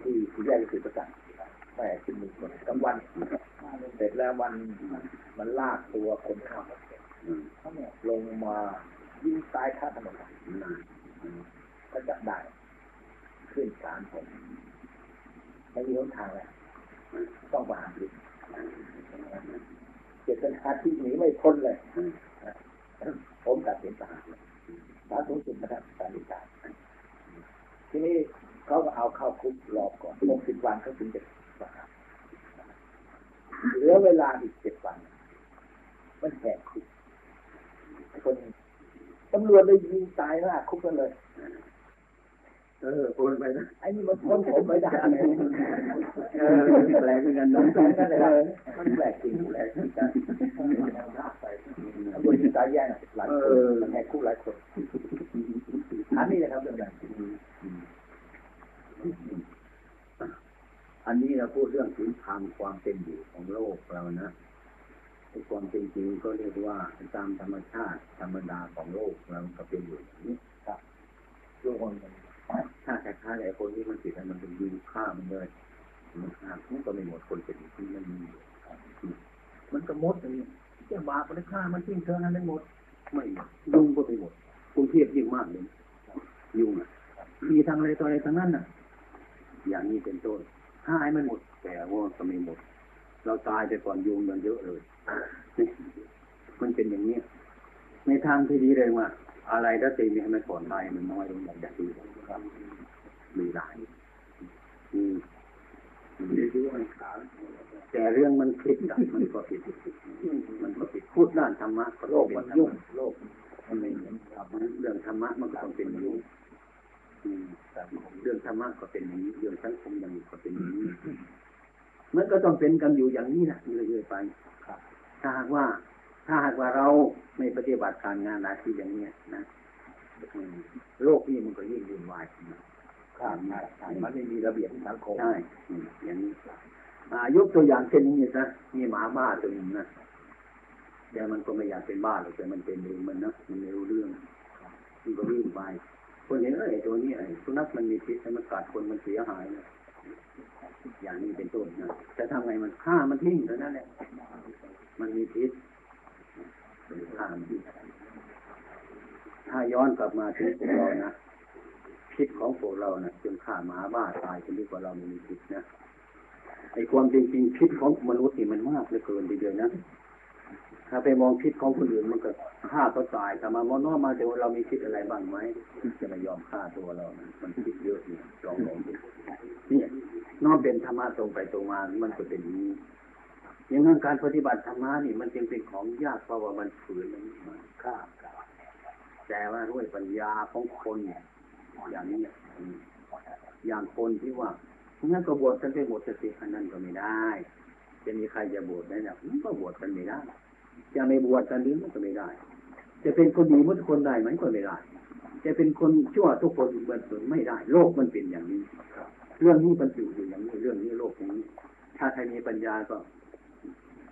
ที่ที่แยกสุประจั กษ์แม่ขึ้นมือคนกลางวัน เสร็จแล้ววันมันลากตัวคนขับอืมลงมายิงตายข้างถนนก็จับได้ ขึ้นศาลผมไม่มีหนทางแล้วต้องประหารชีวิตเจตนาที่หนีไม่พ้นเลย ผมตัดสินประหารศาลสูงสุดนะครับศาลฎีกาทีนี้เขาก็เอาเข้าคุกรอบก่อนหกสิบวันเขาถึงจะ ประหารเหลือเวลาอีกเจ็ดวัน มันแหกคุกคนตำรวจเลยยิงตายหน้าคุกกันเลยเออโอนไปนะไอ้นี่มันพ้นผมไม่ได้เลยเออแปลกเหมือนกันนะแปลกนั่นเลยครับมันแปลกจริงแปลกจริงจังตำรวจยิงตายแย่งหลายคนมันแหกคุกหลายคนอันนี้นะครับเรื่องนั้น อันนี้เราพูดเรื่องถึงทางความเป็นอยู่ของโลกเรานะความเป็นจริงก็เรียกว่าตามธรรมชาติธรรมดาของโลกเราก็เป็นอยู่อย่างนี้ทุกคนมันถ้าคล้ายๆกับไอ้คนที่มันติดมันเป็นยิงฆ่ามันเลยมันฆ่ามันก็ไม่หมดคนเป็นอย่ที่มันมีมันก็หมดอย่างนี้เจ้าบาปมันฆ่ามันทิ้งเธอนั้นได้หมด ไม่ยุงก็ไม่หมดกรุงเทพยิ่งมากเลยยุงอะมีทางอะไรต่ออะไรทางนั้นน่ะ อย่างนี้เป็นต้น หายมันหมด แต่ว่าก็ไม่หมด เราตายไปก่อนยุงมันเยอะเลย มันเป็นอย่างนี้ในทางที่ดีเลยว่า อะไรถ้าตีมีให้มันก่อนตายมันน้อยลงอย่างดีครับมีหลายอืมแต่เรื่องมันผิดอะมันก็ผิดมันก็ผิดพูดด้านธรรมะก็โลต้องกเป็นมันธรรยุ่งมะโลกมันไม่เหมือนครับเรื่องธรรมะมันก็ต้องเป็นอย่างนี้อืมเรื่องธรรมะก็เป็นอย่างนี้เรื่องสังคมอย่างนี้ก็เป็นอย่างนี้มันก็ต้องเป็นกันอยู่อย่างนี้นะเรื่อยๆไปถ้าหากว่า ถ้าหากว่าเราไม่ปฏิบัติการงานหน้าที่อย่างเนี้ยนะอืมโลกนี้มันก็ยิ่งวุ่นวายขึ้นมาครับใช่ใช่มันไม่มีระเบียบสังคมใช่อืมอย่างนี้อ่ายกตัวอย่างเช่นนี้ซะมีหมาบ้าตัวหนึ่งนะแต่มันก็ไม่อยากเป็นบ้าหรอกแต่มันเป็นเองมันนะมันไม่รู้เรื่องมันก็วิ่งไป คนเห็นเอ้ตัวนี้ไอ้สุนัขมันมีพิษแต่มันกัดคนมันเสียหายนะอย่างนี้เป็นต้นนะจะทำไงมันฆ่ามันทิ้งเท่านั้นแหละมันมีพิษเป็นฆ่ามันทิ้งถ้าย้อนกลับมาถึงพวกเรานะพิษของพวกเรานะ่ะจนฆ่าหมาบ้าตายจนดีกว่าเราไม่มีพิษนะไอ้ความจริงจริงพิษของมนุษย์นี่มันมากเหลือเกินทีเดียวนะ ถ้าไปมองพิษของคนอื่นมันก็ฆ่าก็ตายแต่มามองนอกมาแต่ว่าเรามีพิษอะไรบ้างไหมจะไม่ยอมฆ่าตัวเรา มันพิษเยอะนี่ลองลองดูนี่นอกเป็นธรรมะตรงไปตรงมา มันก็เป็นนี้อย่างนั้นการปฏิบัติธรรมะนี่มันจึงเป็นของยากเพราะว่ามันฝืนมันมาครับครับแต่ว่าด้วยปัญญาของคนเนี่ยอย่างนี้อย่างคนที่ว่างั้นก็บวชกันไปหมดสิอันนั้นก็ไม่ได้ จะมีใครจะบวชได้เนี่ยมันก็บวชกันไม่ได้ จะไม่บวชกันนี้มันก็ไม่ได้ จะเป็นคนดีหมดทุกคนได้ไหมก็ไม่ได้ จะเป็นคนชั่วทุกคนมันไม่ได้ โลกมันเป็นอย่างนี้เรื่องนี้มันอยู่อยู่อย่างนี้เรื่องนี้โลกอย่างนี้ ถ้าใครมีปัญญาก็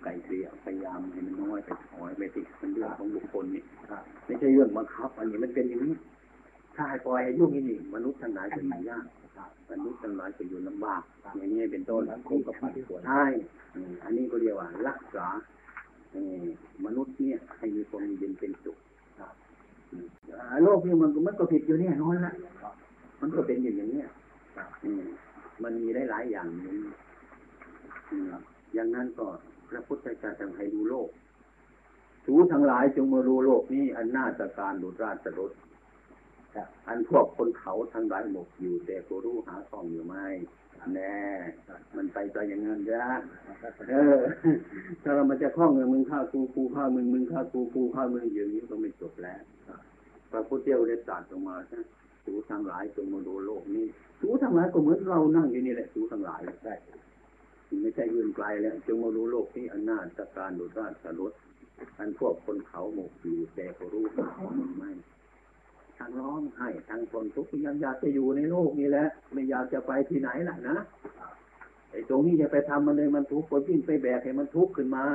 ไกลเกลี่ยพยายามให้มันน้อยไปถอยไปติดเป็นเรื่องของบุคคลนี่ครับไม่ใช่เรื่องบังคับ อันนี้มันเป็นอย่างนี้ ถ้าให้ปล่อยให้ยุ่งอย่างนี้มนุษย์ทั้งหลายจะอยู่ยากมนุษย์ทั้งหลายจะอยู่ลำบากอย่างนี้เป็นต้นสังคมกับผันผวนใช่อืมอันนี้ก็เรียกว่ารักษาเอ่อ มนุษย์เนี่ยให้มีความเย็นเป็นสุขอืมอ่าโลกนี้มันก็มันก็ผิดอยู่เนี่ยน้อยละมันก็เป็นอยู่อย่างเนี้ยอืมมันมีได้หลายอย่างนี้อืมอย่างนั้นก็พระพุทธเจ้าจึงให้ดูโลกสูทั้งหลายจงมารู้โลกนี้อันน่าจะการดุจราชรถอันพวกคนเขาทั้งหลายหมกอยู่แต่ก็รู้หาทองอยู่ไหม แน่มันไปใจอย่างนั้นจ้ะเออ ถ้าเรามันจะคล้องเงินมึงฆ่ากูกูฆ่ามึงมึงฆ่ากูกูฆ่ามึงอย่างนี้ก็ไม่จบแล้วพระพุทธเจ้าได้ตรัสออกมาใช่สูทั้งหลายจงมาดูโลกนี้สูทั้งหลายก็เหมือนเรานั่งอยู่นี่แหละสูทั้งหลายใช่ไม่ใช่อื่นไกลแล้วจงมาดูโลกนี้อันน่าจะการดุจราชรถอันพวกคนเขาหมกอยู่แต่ก็รู้หามันไม่ ทางร้องไห้ทางคนทุกข์ยังอยากจะอยู่ในโลกนี้แหละไม่อยากจะไปที่ไหนล่ะนะไอ้ตรงนี้จะไปทำมันเลยมันทุกข์ก็ยิ่งไปแบกให้มันทุกข์ขึ้นมา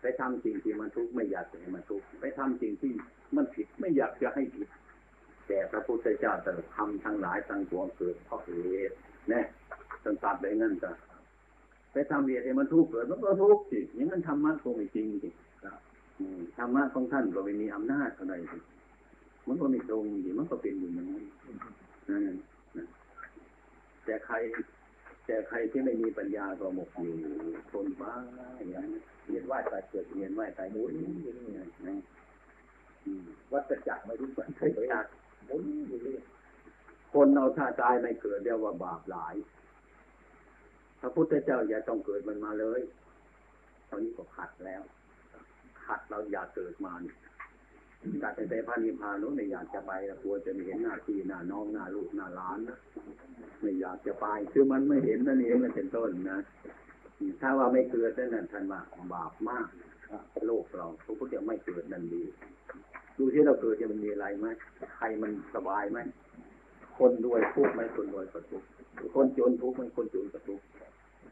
ไปทำสิ่งที่มันทุกข์ไม่อยากจะให้มันทุกข์ไปทำสิ่งที่มันผิดไม่อยากจะให้ผิด แต่พระพุทธเจ้าตรัสทำทั้งหลายทั้งปวงเกิดเพราะเหตุนี่สันตัดไปงั้นจ้ะไปทำเหตุให้มันทุกข์เกิดมันก็ทุกข์สิอย่างนั้นธรรมะคงไม่จริงสิอืมธรรมะของท่านก็ไม่มีอำนาจอะไรสิ มันก็ไม่ตรงสิมันก็เป็นอยู่อย่างนั้นนั่นนะแต่ใคร แต่ใครที่ไม่มีปัญญาก็หมกอยู่ทนบ้าอย่างนั้นเรียนว่าตายเกิดเรียนว่าตายมุ้ยอย่างนี้นะวัฏจักรไม่รู้จักใช่จักหมุนอยู่เรื่อยคนเอาถ้าตายไม่เกิดเรียกว่าบาปหลายพระพุทธเจ้าอย่าต้องเกิดมันมาเลยตอนนี้ก็ขัดแล้ว ขัดเราอย่าเกิดมาเนี่ย การไปไปพระนิพพานนู้นไม่อยากจะไปแล้วกลัวจะไม่เห็นหน้าที่หน้าน้องหน้าลูกหน้าหลานนะไม่อยากจะไปคือมันไม่เห็นนั่นเองนั่นเป็นต้นนะถ้าว่าไม่เกิดนั่นนท่านว่าบาปมากโลกเราพระพุทธเจ้าไม่เกิดนั่นดี ดูที่เราเกิดจะมันมีอะไรไหมใครมันสบายไหมคนรวยทุกข์ไหมคนรวยก็ทุกข์คนจนทุกข์ไหมคนจนก็ทุกข์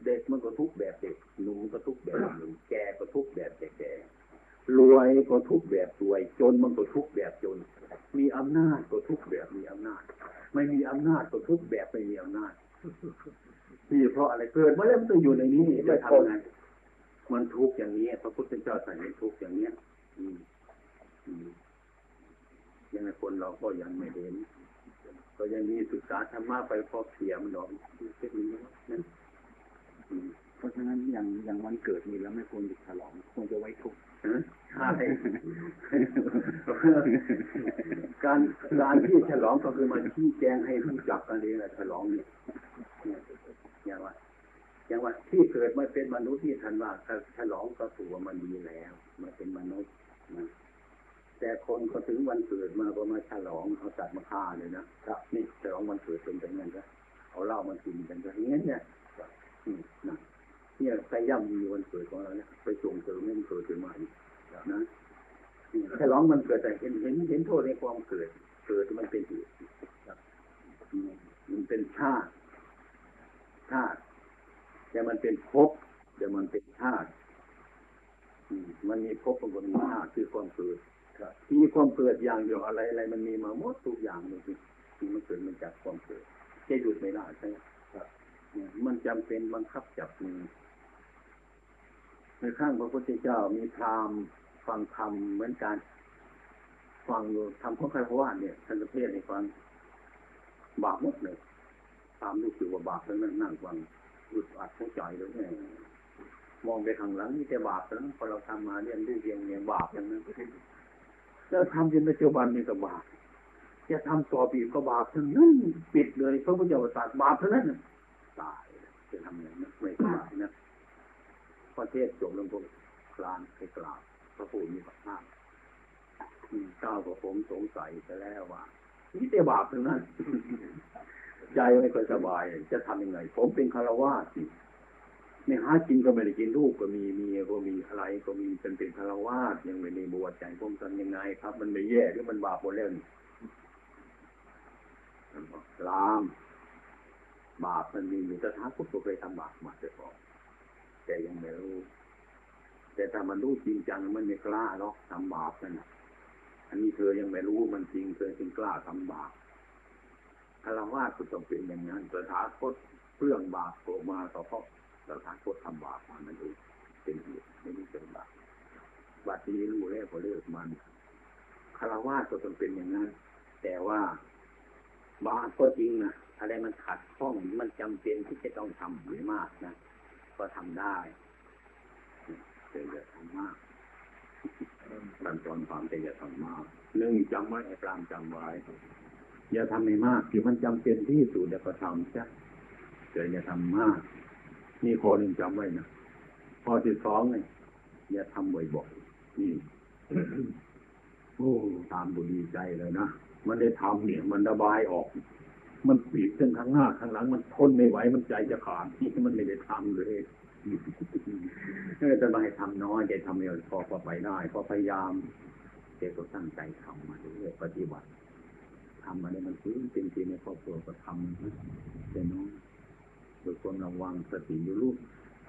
เด็กมันก็ทุกข์แบบเด็กหนุ่มก็ทุกข์แบบหนุ่มแก่ก็ทุกข์แบบแก่ รวยก็ทุกแบบรวย จนมันก็ทุกแบบจน มีอำนาจก็ทุกแบบมีอำนาจ ไม่มีอำนาจก็ทุกแบบไม่มีอำนาจนี่เพราะอะไรเกิดมาแล้วมันต้องอยู่ในนี้จะทำไงมันทุกอย่างนี้พระพุทธเจ้าสั่งให้ทุกอย่างเนี้ย อืมยังไงคนเราก็ยังไม่เห็นก็ยังมีศึกษาธรรมะไปพอเพียมันหรอกเช่นนี้นะอืมเพราะฉะนั้นอย่างอย่างวันเกิดนี่แล้วไม่ควรจะฉลองควรจะไว้ทุกข์ การการที่ฉลองก็คือมาชี้แจงให้รู้จักกันเองแหละฉลองเนี่ยเนี่ยอย่างว่าอย่างว่าที่เกิดมาเป็นมนุษย์ที่ทันว่าฉลองก็ถือว่ามันดีแล้วมาเป็นมนุษย์นะแต่คนก็ถึงวันเกิดมาก็มาฉลองเอาสัตว์มาฆ่าเลยนะครับนี่ฉลองวันเกิดเป็นอย่างนั้นนะเอาเหล้ามากินกันอย่างนี้เนี่ยอืมนะ เนี่ยใครย่ำมีวันเกิดของเราเนี่ยไปส่งเสริมให้มันเกิดขึ้นมาอีกนะอืมฉลองมันเกิดแต่เห็นเห็นเห็นโทษในความเกิด เกิดมันเป็นเหตุอืมมันเป็นชาติชาติแต่มันเป็นภพแต่มันเป็นชาติมันมีภพมันก็มีชาติคือความเกิดมีความเกิดอย่างเดียวอะไรอะไรมันมีมาหมดทุกอย่างเลยที่มันเกิดมันจากความเกิดจะหยุดไม่ได้ใช่ไหมมันจำเป็นบังคับจับมือ ในข้างพระพุทธเจ้ามีพราหมณ์ฟังธรรมเหมือนกัน ฟังอยู่ทำของใครเพราะว่าเนี่ยท่านประเทศในฟังบาปหมดเลยตามรู้สึกว่าบาปทั้งนั้นนั่งฟังอึดอัดหัวใจเลยเนี่ยมองไปข้างหลังนี่แต่บาปทั้งนั้นพอเราทำมาเรียนรู้เรียงเนี่ยบาปอย่างนั้นแล้วทำจนปัจจุบันนี่ก็บาปจะทำต่อปีก็บาปทั้งนั้นปิดเลยพระพุทธเจ้าตรัสบาปทั้งนั้นตายจะทำไงนะไม่สบายนะ พอเทศจบลงพวกกลางไปกล่าวพระผู้มีพระภาคเจ้าก็ผมสงสัยไปแล้วว่านี่แต่บาปทั้งนั้น ใจไม่ค่อยสบาย จะทำยังไง ผมเป็นคารวาสสิไม่หากินก็ไม่ได้กินลูกก็มีเมียก็มีอะไรก็มีเป็นเป็นคารวาสยังไม่ได้บวชใจผมทำยังไงครับ มันไม่แย่หรือมันบาปหมดแล้วนี่ลาม บาปมันมีอยู่แต่ท้าพุทธก็เคยทำบาปมาแต่ก่อน แต่ยังไม่รู้ แต่ถ้ามันรู้จริงจังมันไม่กล้าหรอกทำบาปนั่นน่ะอันนี้เธอยังไม่รู้มันจริงเธอจึงกล้าทำบาปคารวะก็ต้องเป็นอย่างนั้นสถาคตเพื่องบาปโผล่มาเพราะสถาคตทำบาปมามันเองเป็นเหตุไม่ได้เป็นบาปบัดนี้รู้แล้วก็เลิกมันคารวะก็ต้องเป็นอย่างนั้น แต่ว่าบาปก็จริงนะอะไรมันขัดข้องมันจำเป็นที่จะต้องทำไม่มากนะ ก็ทำได้แต่อย่าทำมากขั้นตอนความแต่อย่าทำมากหนึ่งจำไว้ไอ้ปรามจำไว้อย่าทำให้มากที่มันจำเป็นที่สุดเดี๋ยวก็ทำซะเดี๋ยวอย่าทำมากนี่ข้อหนึ่งจำไว้นะข้อที่สองเนี่ยอย่าทำบ่อยๆนี่โอ้ตามบุดีใจเลยนะมันได้ทำเนี่ย มันระบายออก มันปีกเส้นข้างหน้าข้างหลัง มันทนไม่ไหวมันใจจะขาดที่มันไม่ได้ทำเลยจะมาให้ทำน้อยแกทำเร็วพอพอไปได้พอพยายามแกก็ตั้งใจทำมาเรื่อยปฏิบัติทำอะไรมันฟื้นจริงๆในครอบครัวก็ทำนะแต่น้องโดยความระวังสติอยู่รู้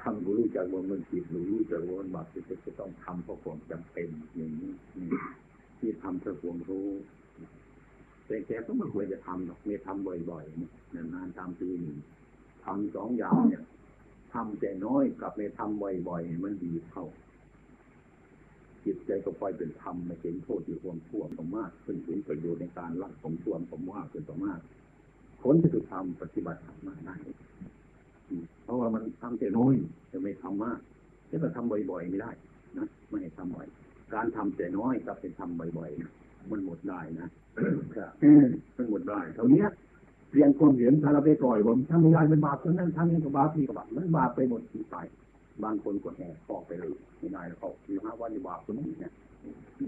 ทำรู้จากว่ามันผิดรู้จากวันบาปจะจะต้องทำเพราะความจำเป็นอย่างนี้ที่ทำเพื่อความรู้ แต่แกก็ไม่ควรจะทำหรอกไม่ทำบ่อยๆเนี่ยนานๆทำทีหนึ่งทำสองอย่างเนี่ยทำแต่น้อยกับไม่ทำบ่อยๆมันดีเข้า จิตใจก็ปล่อยเป็นธรรมไม่เห็นโทษอยู่ความชั่วสมมากเพิ่งเห็นประโยชน์ในการละของชั่วผมว่าเป็นสมมากผลที่สุดทำปฏิบัติธรรมากได้เพราะว่ามันทำแต่น้อยจะไม่ทำมากแล้วก็ทำบ่อยๆไม่ได้นะไม่ให้ทำบ่อย การทำแต่น้อยกับเป็นทำบ่อยๆนะ มันหมดได้นะมันหมดได้เท่านี้เปลี่ยนความเห็นถ้าเราไปปล่อยผมทำไม่ได้มันบาปทั้งนั้นทำนี้ก็บาปนี่ก็บาปมันบาปไปหมดที่ไปบางคนก็แห่ฟอกไปเลยไม่ได้แล้วเขาคือห้าวันในบาปสมมติเนี่ย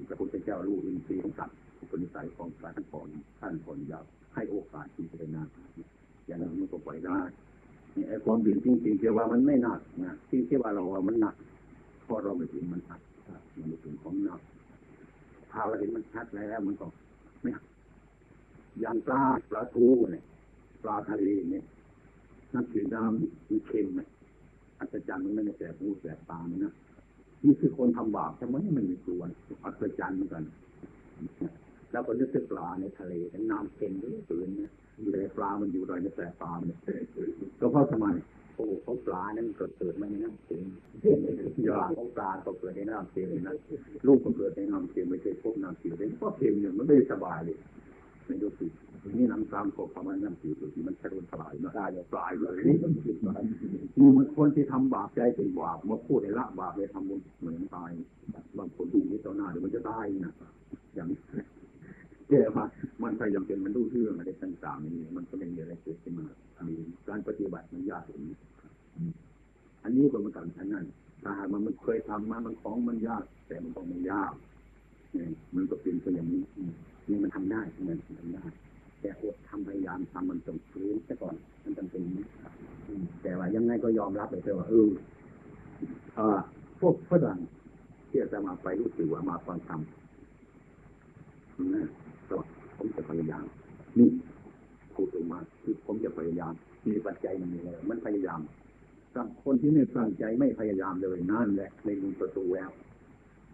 พระพุทธเจ้ารู้อินทรีย์ของสัตว์อุปนิสัยของสัตว์ท่านก่อนท่านก่อนอยากให้โอกาสที่จะได้นานอย่างนั้นมันก็ปล่อยได้นี่ไอ้ความดีจริงๆที่ว่ามันไม่หนักนะที่ที่ว่าเราว่ามันหนักเพราะเราไม่ถึงมันหนักมันไม่ถึงของหนัก ถ้าเราเห็นมันชัดแล้วมันก็ไม่หนักอย่างปลาปลาทูเนี่ยปลาทะเลเนี่ยน้ำจืดน้ำมันเค็มไหมอัศจรรย์มันไม่ได้แสบหูแสบตามันนะนี่คือคนทำบาปทำไมมันม่กลัวอัศจรรย์เหมือนกัน แล้วก็นึกถึงปลาในทะเลน้ำเค็มด้วยปืนนี่ยแต่ปลามันอยู่ในในแสบตาเนี่ยก็เพราะทำไม โอ้เขาปลานั้นเกิดเกิดมาในน้ำเค็มยาของปลาก็เกิดในน้ำเค็มนะลูกก็เกิดในน้ำเค็มไม่เคยพบน้ำเค็มเลยเพราะเค็มเนี่ยมันไม่ได้สบายเลยไม่รู้สึกนี่น้ำตามก็ประมาณน้ำเค็มที่มันชะลุนปลายมาได้ปลายเลยนี่มันผิดมามีบางคนที่ทำบาปใจเป็นบาปมาพูดในละบาปไปทำบุญเหมือนตายบางคนดูนี่ต่อหน้าเดี๋ยวมันจะตายนะอย่าง แก่มามันพยายามเป็นมันรู้เรื่องอะไรต่างๆนี่มันก็ไม่มีอะไรเกิดขึ้นมามีการปฏิบัติมันยากอย่างนี้อันนี้ก็เหมือนกันอันนั้นถ้าหากมันมันเคยทำมามันของมันยาก แต่มันต้องมันยากเนี่ยมันก็เป็นไปอย่างนี้นี่มันทำได้มันทำได้แต่อดทำพยายามทำมันต้องฟื้นซะก่อนมันต้องเป็นนี้แต่ว่ายังไงก็ยอมรับเลยว่าเออเออพวกฝรั่งที่จะมาไปรู้สึกว่ามาฟังธรรมนะ ผมจะพยายาม นี่พูดออกมาคือผมจะพยายาม มีปัจจัยมันมีเลยมันพยายามถ้าคนที่ไม่ตั้งใจไม่พยายามเลยนั่นแหละในมุมประตูแล้ว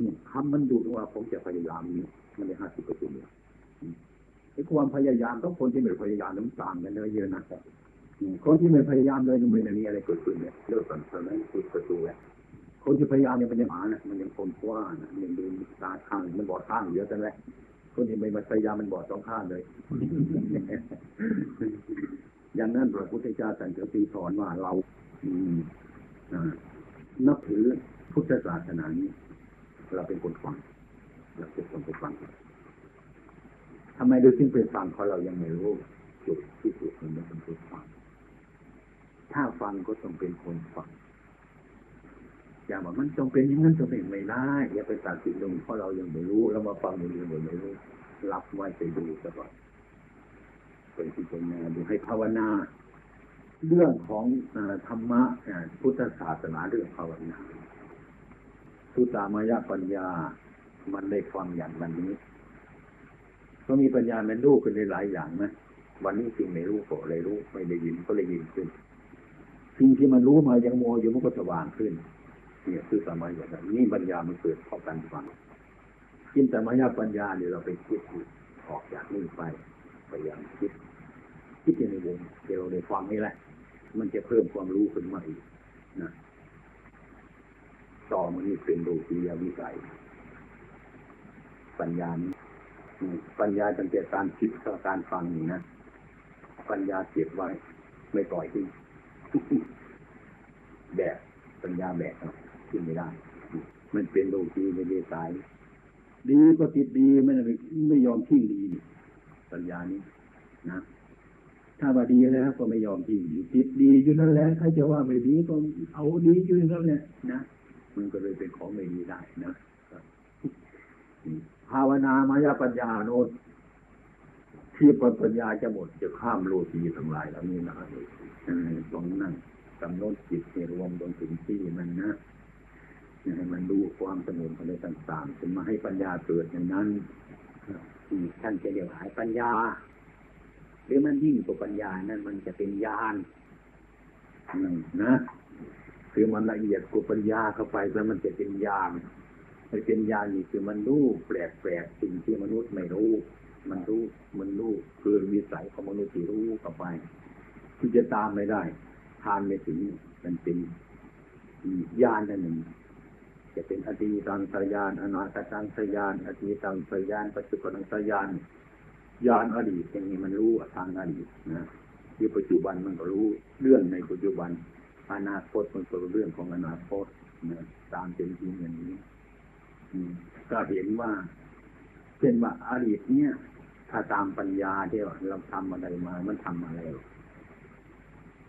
นี่คำมันดูดว่าผมจะพยายามนี้มันได้ห้าสิบเปอร์เซ็นต์เลยไอ้ความพยายามต้องคนที่ไม่พยายามน้ำต่างกันเลยเยอะนะคนที่ไม่พยายามเลยมันไม่มีอะไรเกิดขึ้นเนี่ยเลิกกันเท่นั้นคือประตูแล้วคนที่พยายามเนี่ยมันยังหมานะมันยังคนกว้านะมันยังดูตาข้างมันบอดข้างเยอะจังเลย คนที่ไม่มาพยามมันบอดสองข้างเลย อย่างนั้นพระพุทธเจ้าสันติปีสอนว่าเราอืมนับถือพุทธศาสนานี้ เราเป็นคนฟังเราเป็นคนไปฟังทำไมเราถึงไปฟังเพราเรายังไม่รู้จุดที่สุดมันเป็นคนฟัง ถ้าฟังก็ต้องเป็นคนฟัง อย่าบอกมันจงเป็นอย่างนั้นจงเป็นไม่ได้อย่าไปตัดสินลงเพราะเรายังไม่รู้เรามาฟังอยู่ยังไม่รู้ รับไว้ไปดูซะก่อนเป็นพิจารณาดูให้ภาวนา เรื่องของธรรมะพุทธศาสนาเรื่องภาวนาสุตามายปัญญา มันได้ฟังอย่างวันนี้ ก็มีปัญญาเป็นรูปเป็นหลายอย่างนะวันนี้สิ่งไม่รู้ก็เลยรู้ ไม่ได้ยินก็เลยยินขึ้น สิ่งที่มันรู้มายังโมอยู่มันก็สว่างขึ้น เนี่ยคือสมัยอย่างนี้ปัญญามันเกิดเพราการฟังกินแต่มายปัญญาเนี่ยเราไปคิดออกจากนี่ไปพยายามคิด คิดในวงเดียวเราได้ฟังนี่แหละ มันจะเพิ่มความรู้ขึ้นมาอีกนะต่อมันนี่เป็นโลกียวิสัย ปัญญานี้ปัญญาตั้งแต่การคิดกับการฟังนี่นะปัญญาเก็บไว้ ไม่ปล่อยทิ้งแบบปัญญาแบบเอา ขึ้นไม่ได้ มันเป็นโลกีไม่ได้สาย ดีก็ติดดีไม่ได้ไม่ยอมทิ้งดีปัญญานี้นะถ้าว่าดีแล้วก็ไม่ยอมทิ้งติดดีอยู่นั่นแหละใครจะว่าไม่ดีก็เอาดีอยู่นั่นแหละนะมันก็เลยเป็นของไม่ดีได้นะภาวนามายาปัญญาโน้นที่ปัญญาจะหมดจะข้ามโลกีทั้งหลายแล้วนี่นะเออตรงนั่งกำหนดจิตให้รวมลงถึงที่มันนะ ให้มันดูความสมุนอะไรต่างๆจนมาให้ปัญญาเกิดอย่างนั้นท่านจะเรียกว่าให้ปัญญา หรือมันยิ่งกว่าปัญญานั้นมันจะเป็นญาณนะคือมันละเอียดกว่าปัญญาเข้าไปแล้วมันจะเป็นญาณมันเป็นญาณนี่คือมันรู้แปลกแปลกๆสิ่งที่มนุษย์ไม่รู้ มันรู้มันรู้คือมีสัยของมนุษย์ที่รู้เข้าไป ที่จะตามไม่ได้ทานไม่ถึงมันเป็นญาณอันหนึ่ง จะเป็นอดีตังสยาน อนาคตังสยาน อดีตังสยาน ปัจจุบันสยานญาณอดีตอย่างนี้มันรู้ทางอดีตนะที่ปัจจุบันมันก็รู้เรื่องในปัจจุบัน อนาคตมันก็รู้เรื่องของอนาคตนะตามเป็นจริงอย่างนี้ก็เห็นว่าเช่นว่าอดีตเนี่ย ถ้าตามปัญญาที่เราทำอะไรมา มันทำมาแล้ว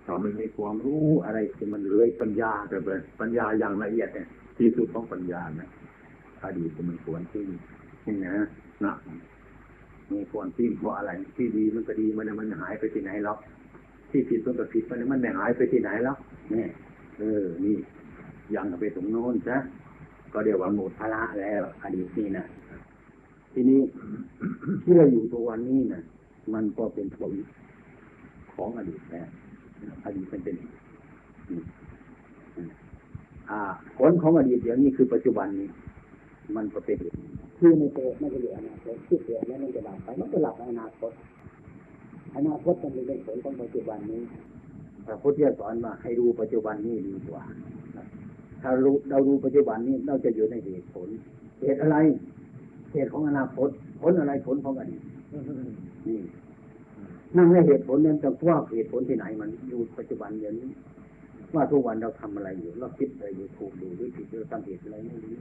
ถ้ามันมีความรู้อะไรที่มันเลยปัญญาไปเลยปัญญาอย่างละเอียดเนี่ย ที่สุดของปัญญานะอดีตมันควรที่นี่นะนะมีควรที่เพราะอะไร ที่ดีมันก็ดีมันมันหายไปที่ไหนหรอกที่ผิดมันก็ผิดมันมันไม่หายไปที่ไหนแล้วเนี่เออ นี่ยังไปตรงโน้นจ้ะก็เรียกว่าหมดภาระแล้วอดีตนี่นะทีนี้ที่เราอยู่ตัววันนี้นะมันก็เป็นผลของอดีตแล้วอดีตมันเป็นอืม ผลของอดีตเดี๋ยวนี้คือปัจจุบันนี้ มันก็เป็นคือไม่เกิดไม่เกิดอนาคตที่เกิดแล้วมันจะดับไปมันก็หลับอนาคตอนาคตมันเป็นผลของปัจจุบันนี้พระพุทธเจ้าสอนมาให้รู้ปัจจุบันนี้ดีกว่าถ้ารู้เรารู้ปัจจุบันนี้เราจะอยู่ในเหตุผลเหตุอะไรเหตุของอนาคตผลอะไรผลของอดีตนี่นั่งในเหตุผลนั้นจะว่าเหตุผลที่ไหนมันอยู่ปัจจุบันเดี๋ยวนี้ ว่าทุกวันเราทำอะไรอยู่ เราคิดอะไรอยู่ถูกดูหรือผิดเราทำเหตุอะไรไม่รู้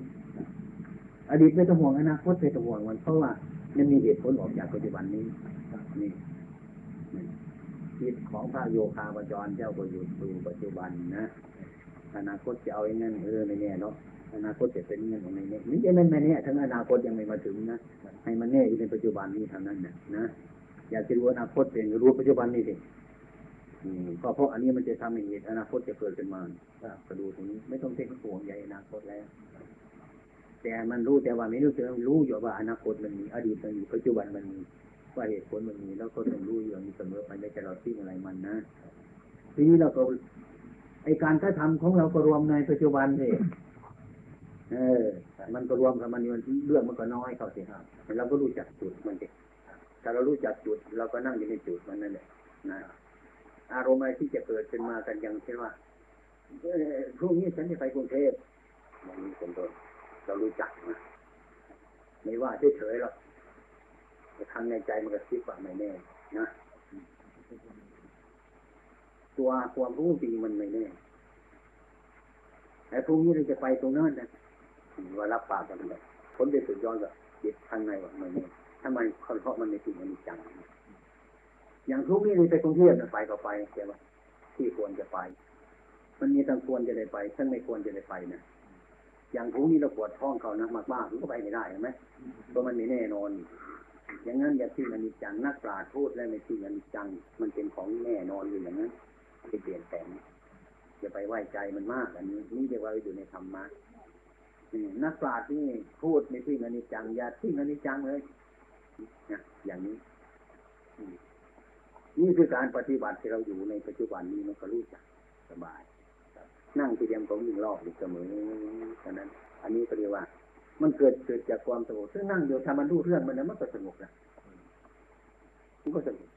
อดีตไม่ต้องห่วงอนาคตไม่ต้องห่วงมันเพราะว่ามันมีเหตุผลออกจากปัจจุบันนี้นี่นี่จิตของพระโยคาวจรเจ้าก็อยู่ดูปัจจุบันนะอนาคตจะเอาอย่างนั้นเออไม่แน่เนาะอนาคตจะเป็นเงินของไม่แน่นี่จะไม่แน่ทั้งอนาคตยังไม่มาถึงนะให้มันแน่อยู่ในปัจจุบันนี้เท่านั้นนะนะอยากจะรู้อนาคตเป็นรู้ปัจจุบันนี้สิอืม ก็เพราะอันนี้มันจะทำให้เหตุอนาคตจะเกิดขึ้นมาก็ดูตรงนี้ ไม่ต้องเป็นห่วงใหญ่อนาคตแล้ว แต่มันรู้แต่ว่าไม่รู้จะรู้อยู่ว่าอนาคตมันมีอดีตมันมีปัจจุบันมันมีว่าเหตุผลมันมีแล้วก็ต้องรู้อย่างนี้เสมอไปไม่ใช่เราทิ้งอะไรมันนะทีนี้เราก็ไอการกระทำของเราก็รวมในปัจจุบันนี่เออ มันก็รวมกับมันมันเรื่องมันก็น้อยเข้าสิครับเราก็รู้จักจุดมันเองถ้าเรารู้จักจุด เราก็นั่งอยู่ในจุดมันนั่นแหละนะ อารมณ์อะไรที่จะเกิดขึ้นมากันอย่างเช่นว่าพรุ่งนี้ฉันจะไปกรุงเทพอย่างนี้เป็นต้นเรารู้จักนะไม่ว่าเฉยๆหรอกแต่ทางในใจมันก็คิดว่าไม่แน่นะตัวความรู้จริงมันไม่แน่แต่พรุ่งนี้เราจะไปตรงนั้นนะว่ารับปากกันเลยผลไปสุดยอนกับจิตข้างในว่าไม่แน่ถ้ามันเพราะมันไม่จริงมันมีจัง อย่างทุกนี่ไปกรุงเทพนะไปก็ไปใช่ไหมที่ควรจะไป มันมีทั้งควรจะได้ไปทั้งไม่ควรจะได้ไปนะอย่างทุกนี้เราปวดท้องเขานะมากมากมันก็ไปไม่ได้เห็นไหมเพราะมันไม่แน่นอน อย่างนั้นอย่าที่มันมีจังนักปราชญ์พูดและไม่ที่มันมีจัง มันเป็นของแน่นอนอยู่อย่างนั้นไม่เปลี่ยนแปลงอย่าไปไหว้ใจมันมากอันนี้นี่เรียกว่าอยู่ในธรรมะนักปราชญ์ที่พูดในที่มันมีจังอย่าที่มันมีจังเลยนะอย่างนี้อื นี่คือการปฏิบัติที่เราอยู่ในปัจจุบันนี้มันก็รู้จักสบาย นั่งที่เดียมของยิ่งรอบอยู่เสมอฉะนั้น อันนี้ก็เรียกว่า มันเกิดเกิดจากความสงบซึ่งนั่งอยู่ถ้ามันรู้เรื่องมันนะมันก็สงบนะมันก็สงบ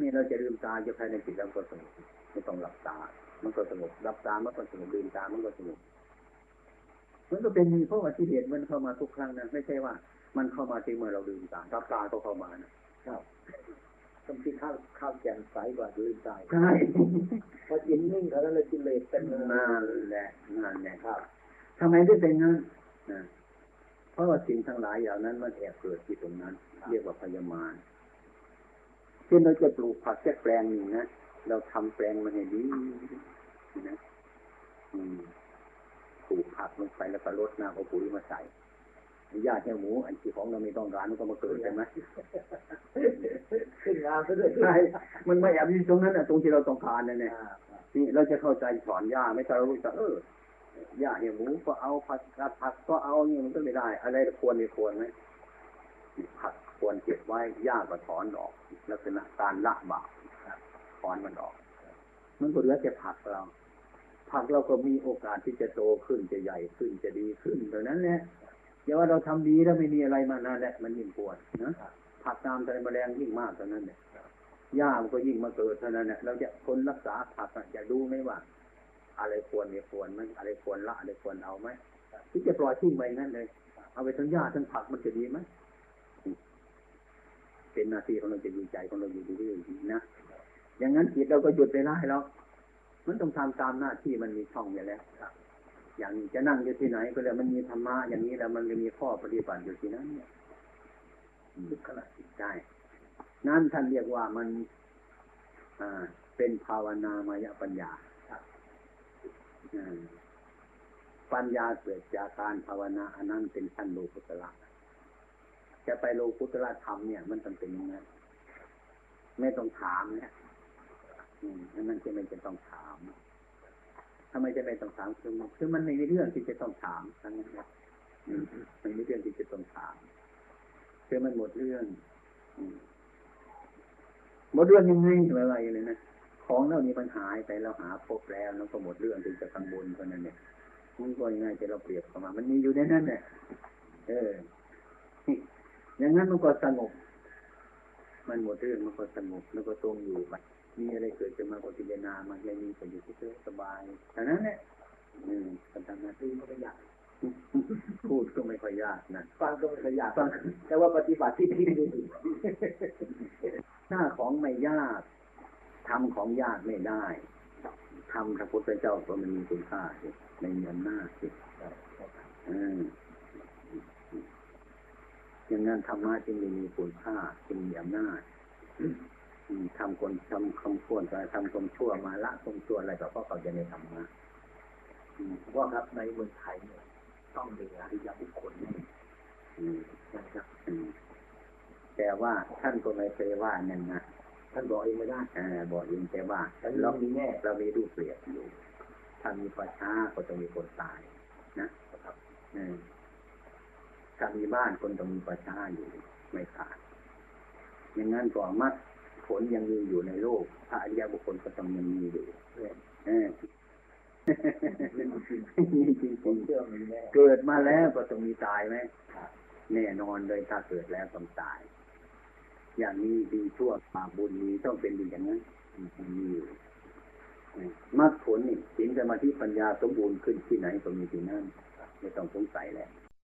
นี่เราจะลืมตาจะภายในจิตเราก็สงบไม่ต้องหลับตา มันก็สงบหลับตามันก็สงบลืมตามันก็สงบมันก็เป็นเพราะว่าที่เหตุมันเข้ามาทุกครั้งนะไม่ใช่ว่า มันเข้ามาที่เมื่อเราลืมตาหลับตาก็เข้ามานะ ต้องที่ข้าวข้าวแกงใสกว่าลืมใจใช่พอกินนิ่งเขาแล้วเลยกินเลยเป็นนั่นแหละนั่นแหละครับทำไมได้เป็นงั้นนะเพราะว่าสิ่งทั้งหลายเหล่านั้นมันแอบเกิดที่ตรงนั้น เรียกว่าพยามารเช่นเราจะปลูกผักแค่แปลงหนึ่งนะเราทำแปลงมันให้ดีนะอืมปลูกผักลงไปแล้วก็รดน้ำเอาปุ๋ยมาใส่ ญาติเนี่ยหมูอันที่ของเราไม่ต้องการมันก็มาเกิดใช่ไหมขึ้นงามซะด้วยใช่มันไม่แอบอยู่ตรงนั้นอะตรงที่เราต้องการนั่นแหละนี่เราจะเข้าใจสอนย่าไม่ใช่เรารู้จักเออย่าเหี่ยหมูก็เอาผักกาดผักก็เอาเนี่ยมันก็ไม่ได้ อะไรควรไม่ควรไหมผักควรเก็บไว้ย่าก็ถอนออก ลักษณะการละบาปถอนมันออก มันก็เหลือแต่ผักเราผักเราก็มีโอกาสที่จะโตขึ้นจะใหญ่ขึ้นจะดีขึ้นเท่านั้นแหละ อย่าว่าเราทำดีแล้วไม่มีอะไรมานั่นแหละมันยิ่งปวดนะผักตามใจแมลงยิ่งมากเท่านั้นเนี่ยหญ้ามันก็ยิ่งมาเกิดเท่านั้นแหละเราจะคนรักษาผักอะจะรู้ไหมว่า อะไรควรไม่ควรไหมอะไรควรละอะไรควรเอาไหมที่จะปล่อยทิ้งไปงั้นเลย เอาไปทั้งหญ้าทั้งผักมันจะดีไหมเป็นหน้าที่ของเราจะดีใจของเราอยู่เรื่อยๆนะอย่างนั้นจิตเราก็หยุดไปได้แล้วมันต้องทำตามหน้าที่มันมีช่องอยู่แล้ว อย่างจะนั่งอยู่ที่ไหนก็แล้วมันมีธรรมะอย่างนี้แล้วมันจะมีข้อปฏิบัติอยู่ที่นั้นเนี่ยทุกขณะจิตได้นั่นท่านเรียกว่ามันอ่าเป็นภาวนามายปัญญาปัญญาเกิดจากการภาวนาอันนั้นเป็นขั้นโลกุตละจะไปโลกุตละธรรมเนี่ย มันต้องเป็นอย่างนั้นไม่ต้องถามเนี่ยอันนั้นจะไม่จะต้องถาม ทำไมจะไม่ต้องถามคือมันคือมันไม่มีเรื่องที่จะต้องถามทั้งนั้นนะอืมไม่มีเรื่องที่จะต้องถามคือมันหมดเรื่องอืมหมดเรื่องยังไงอะไรเลยนะของเหล่านี้มันหายไปเราหาพบแล้วแล้วก็หมดเรื่องที่จะกังวลเท่านั้นเนี่ยมันก็ยังไงจะเราเปรียบเข้ามา มันมีอยู่ในนั้นเนี่ยเอออย่างนั้นมันก็สงบ มันหมดเรื่องมันก็สงบแล้วก็ตรงอยู่ไป มีอะไรเกิดขึ้นมาก็พิจารณามันไม่มีก็อยู่เฉยๆสบายแต่นั้นเนี่ยอืมการทำหน้าที่ก็ไม่ยากพูดก็ไม่ค่อยยากนะฟังก็ไม่ขยากฟังแต่ว่าปฏิบัติที่ที่ดีหน้าของไม่ยากทำของยากไม่ได้ทำพระพุทธเจ้าก็มันมีคุณค่าสิไม่มีอำนาจสิอืมอย่างนั้นธรรมะจึงไม่มีคุณค่าจึงมีอำนาจอืม ทำคนทำคำควรจะทำความชั่วมาละความชั่วอะไรก็เพราะเขาจะในธรรมะอืมว่าครับในเมืองไทยเนี่ยต้องมีอริยบุคคลแน่อืมนะครับอืมแต่ว่าท่านก็ไม่เคยว่านั่นนะท่านบอกเองไม่ได้อ่าบอกเองแต่ว่าอันนี้เรามีแน่เรามีรูปเปรียบอยู่ถ้ามีประชาก็ต้องมีคนตาย นะครับอืมถ้ามีบ้านคนต้องมีประชาอยู่ไม่ขาดอย่างนั้นก็มัด ผลยังมีอยู่ในโลกถ้าอริยบุคคลก็ต้องยังมีอยู่เออมีจริงผมเชื่อมีแน่ๆเกิดมาแล้วก็ต้องมีตายไหมแน่นอนเลยถ้าเกิดแล้วต้องตาย อย่างนี้ดีชั่วบาปบุญมีต้องเป็นดีอย่างนั้นมันมีอยู่มรรคผลนี่สินสมาธิปัญญาสมบูรณ์ขึ้นที่ไหนก็มีที่นั่นไม่ต้องสงสัยแล้ว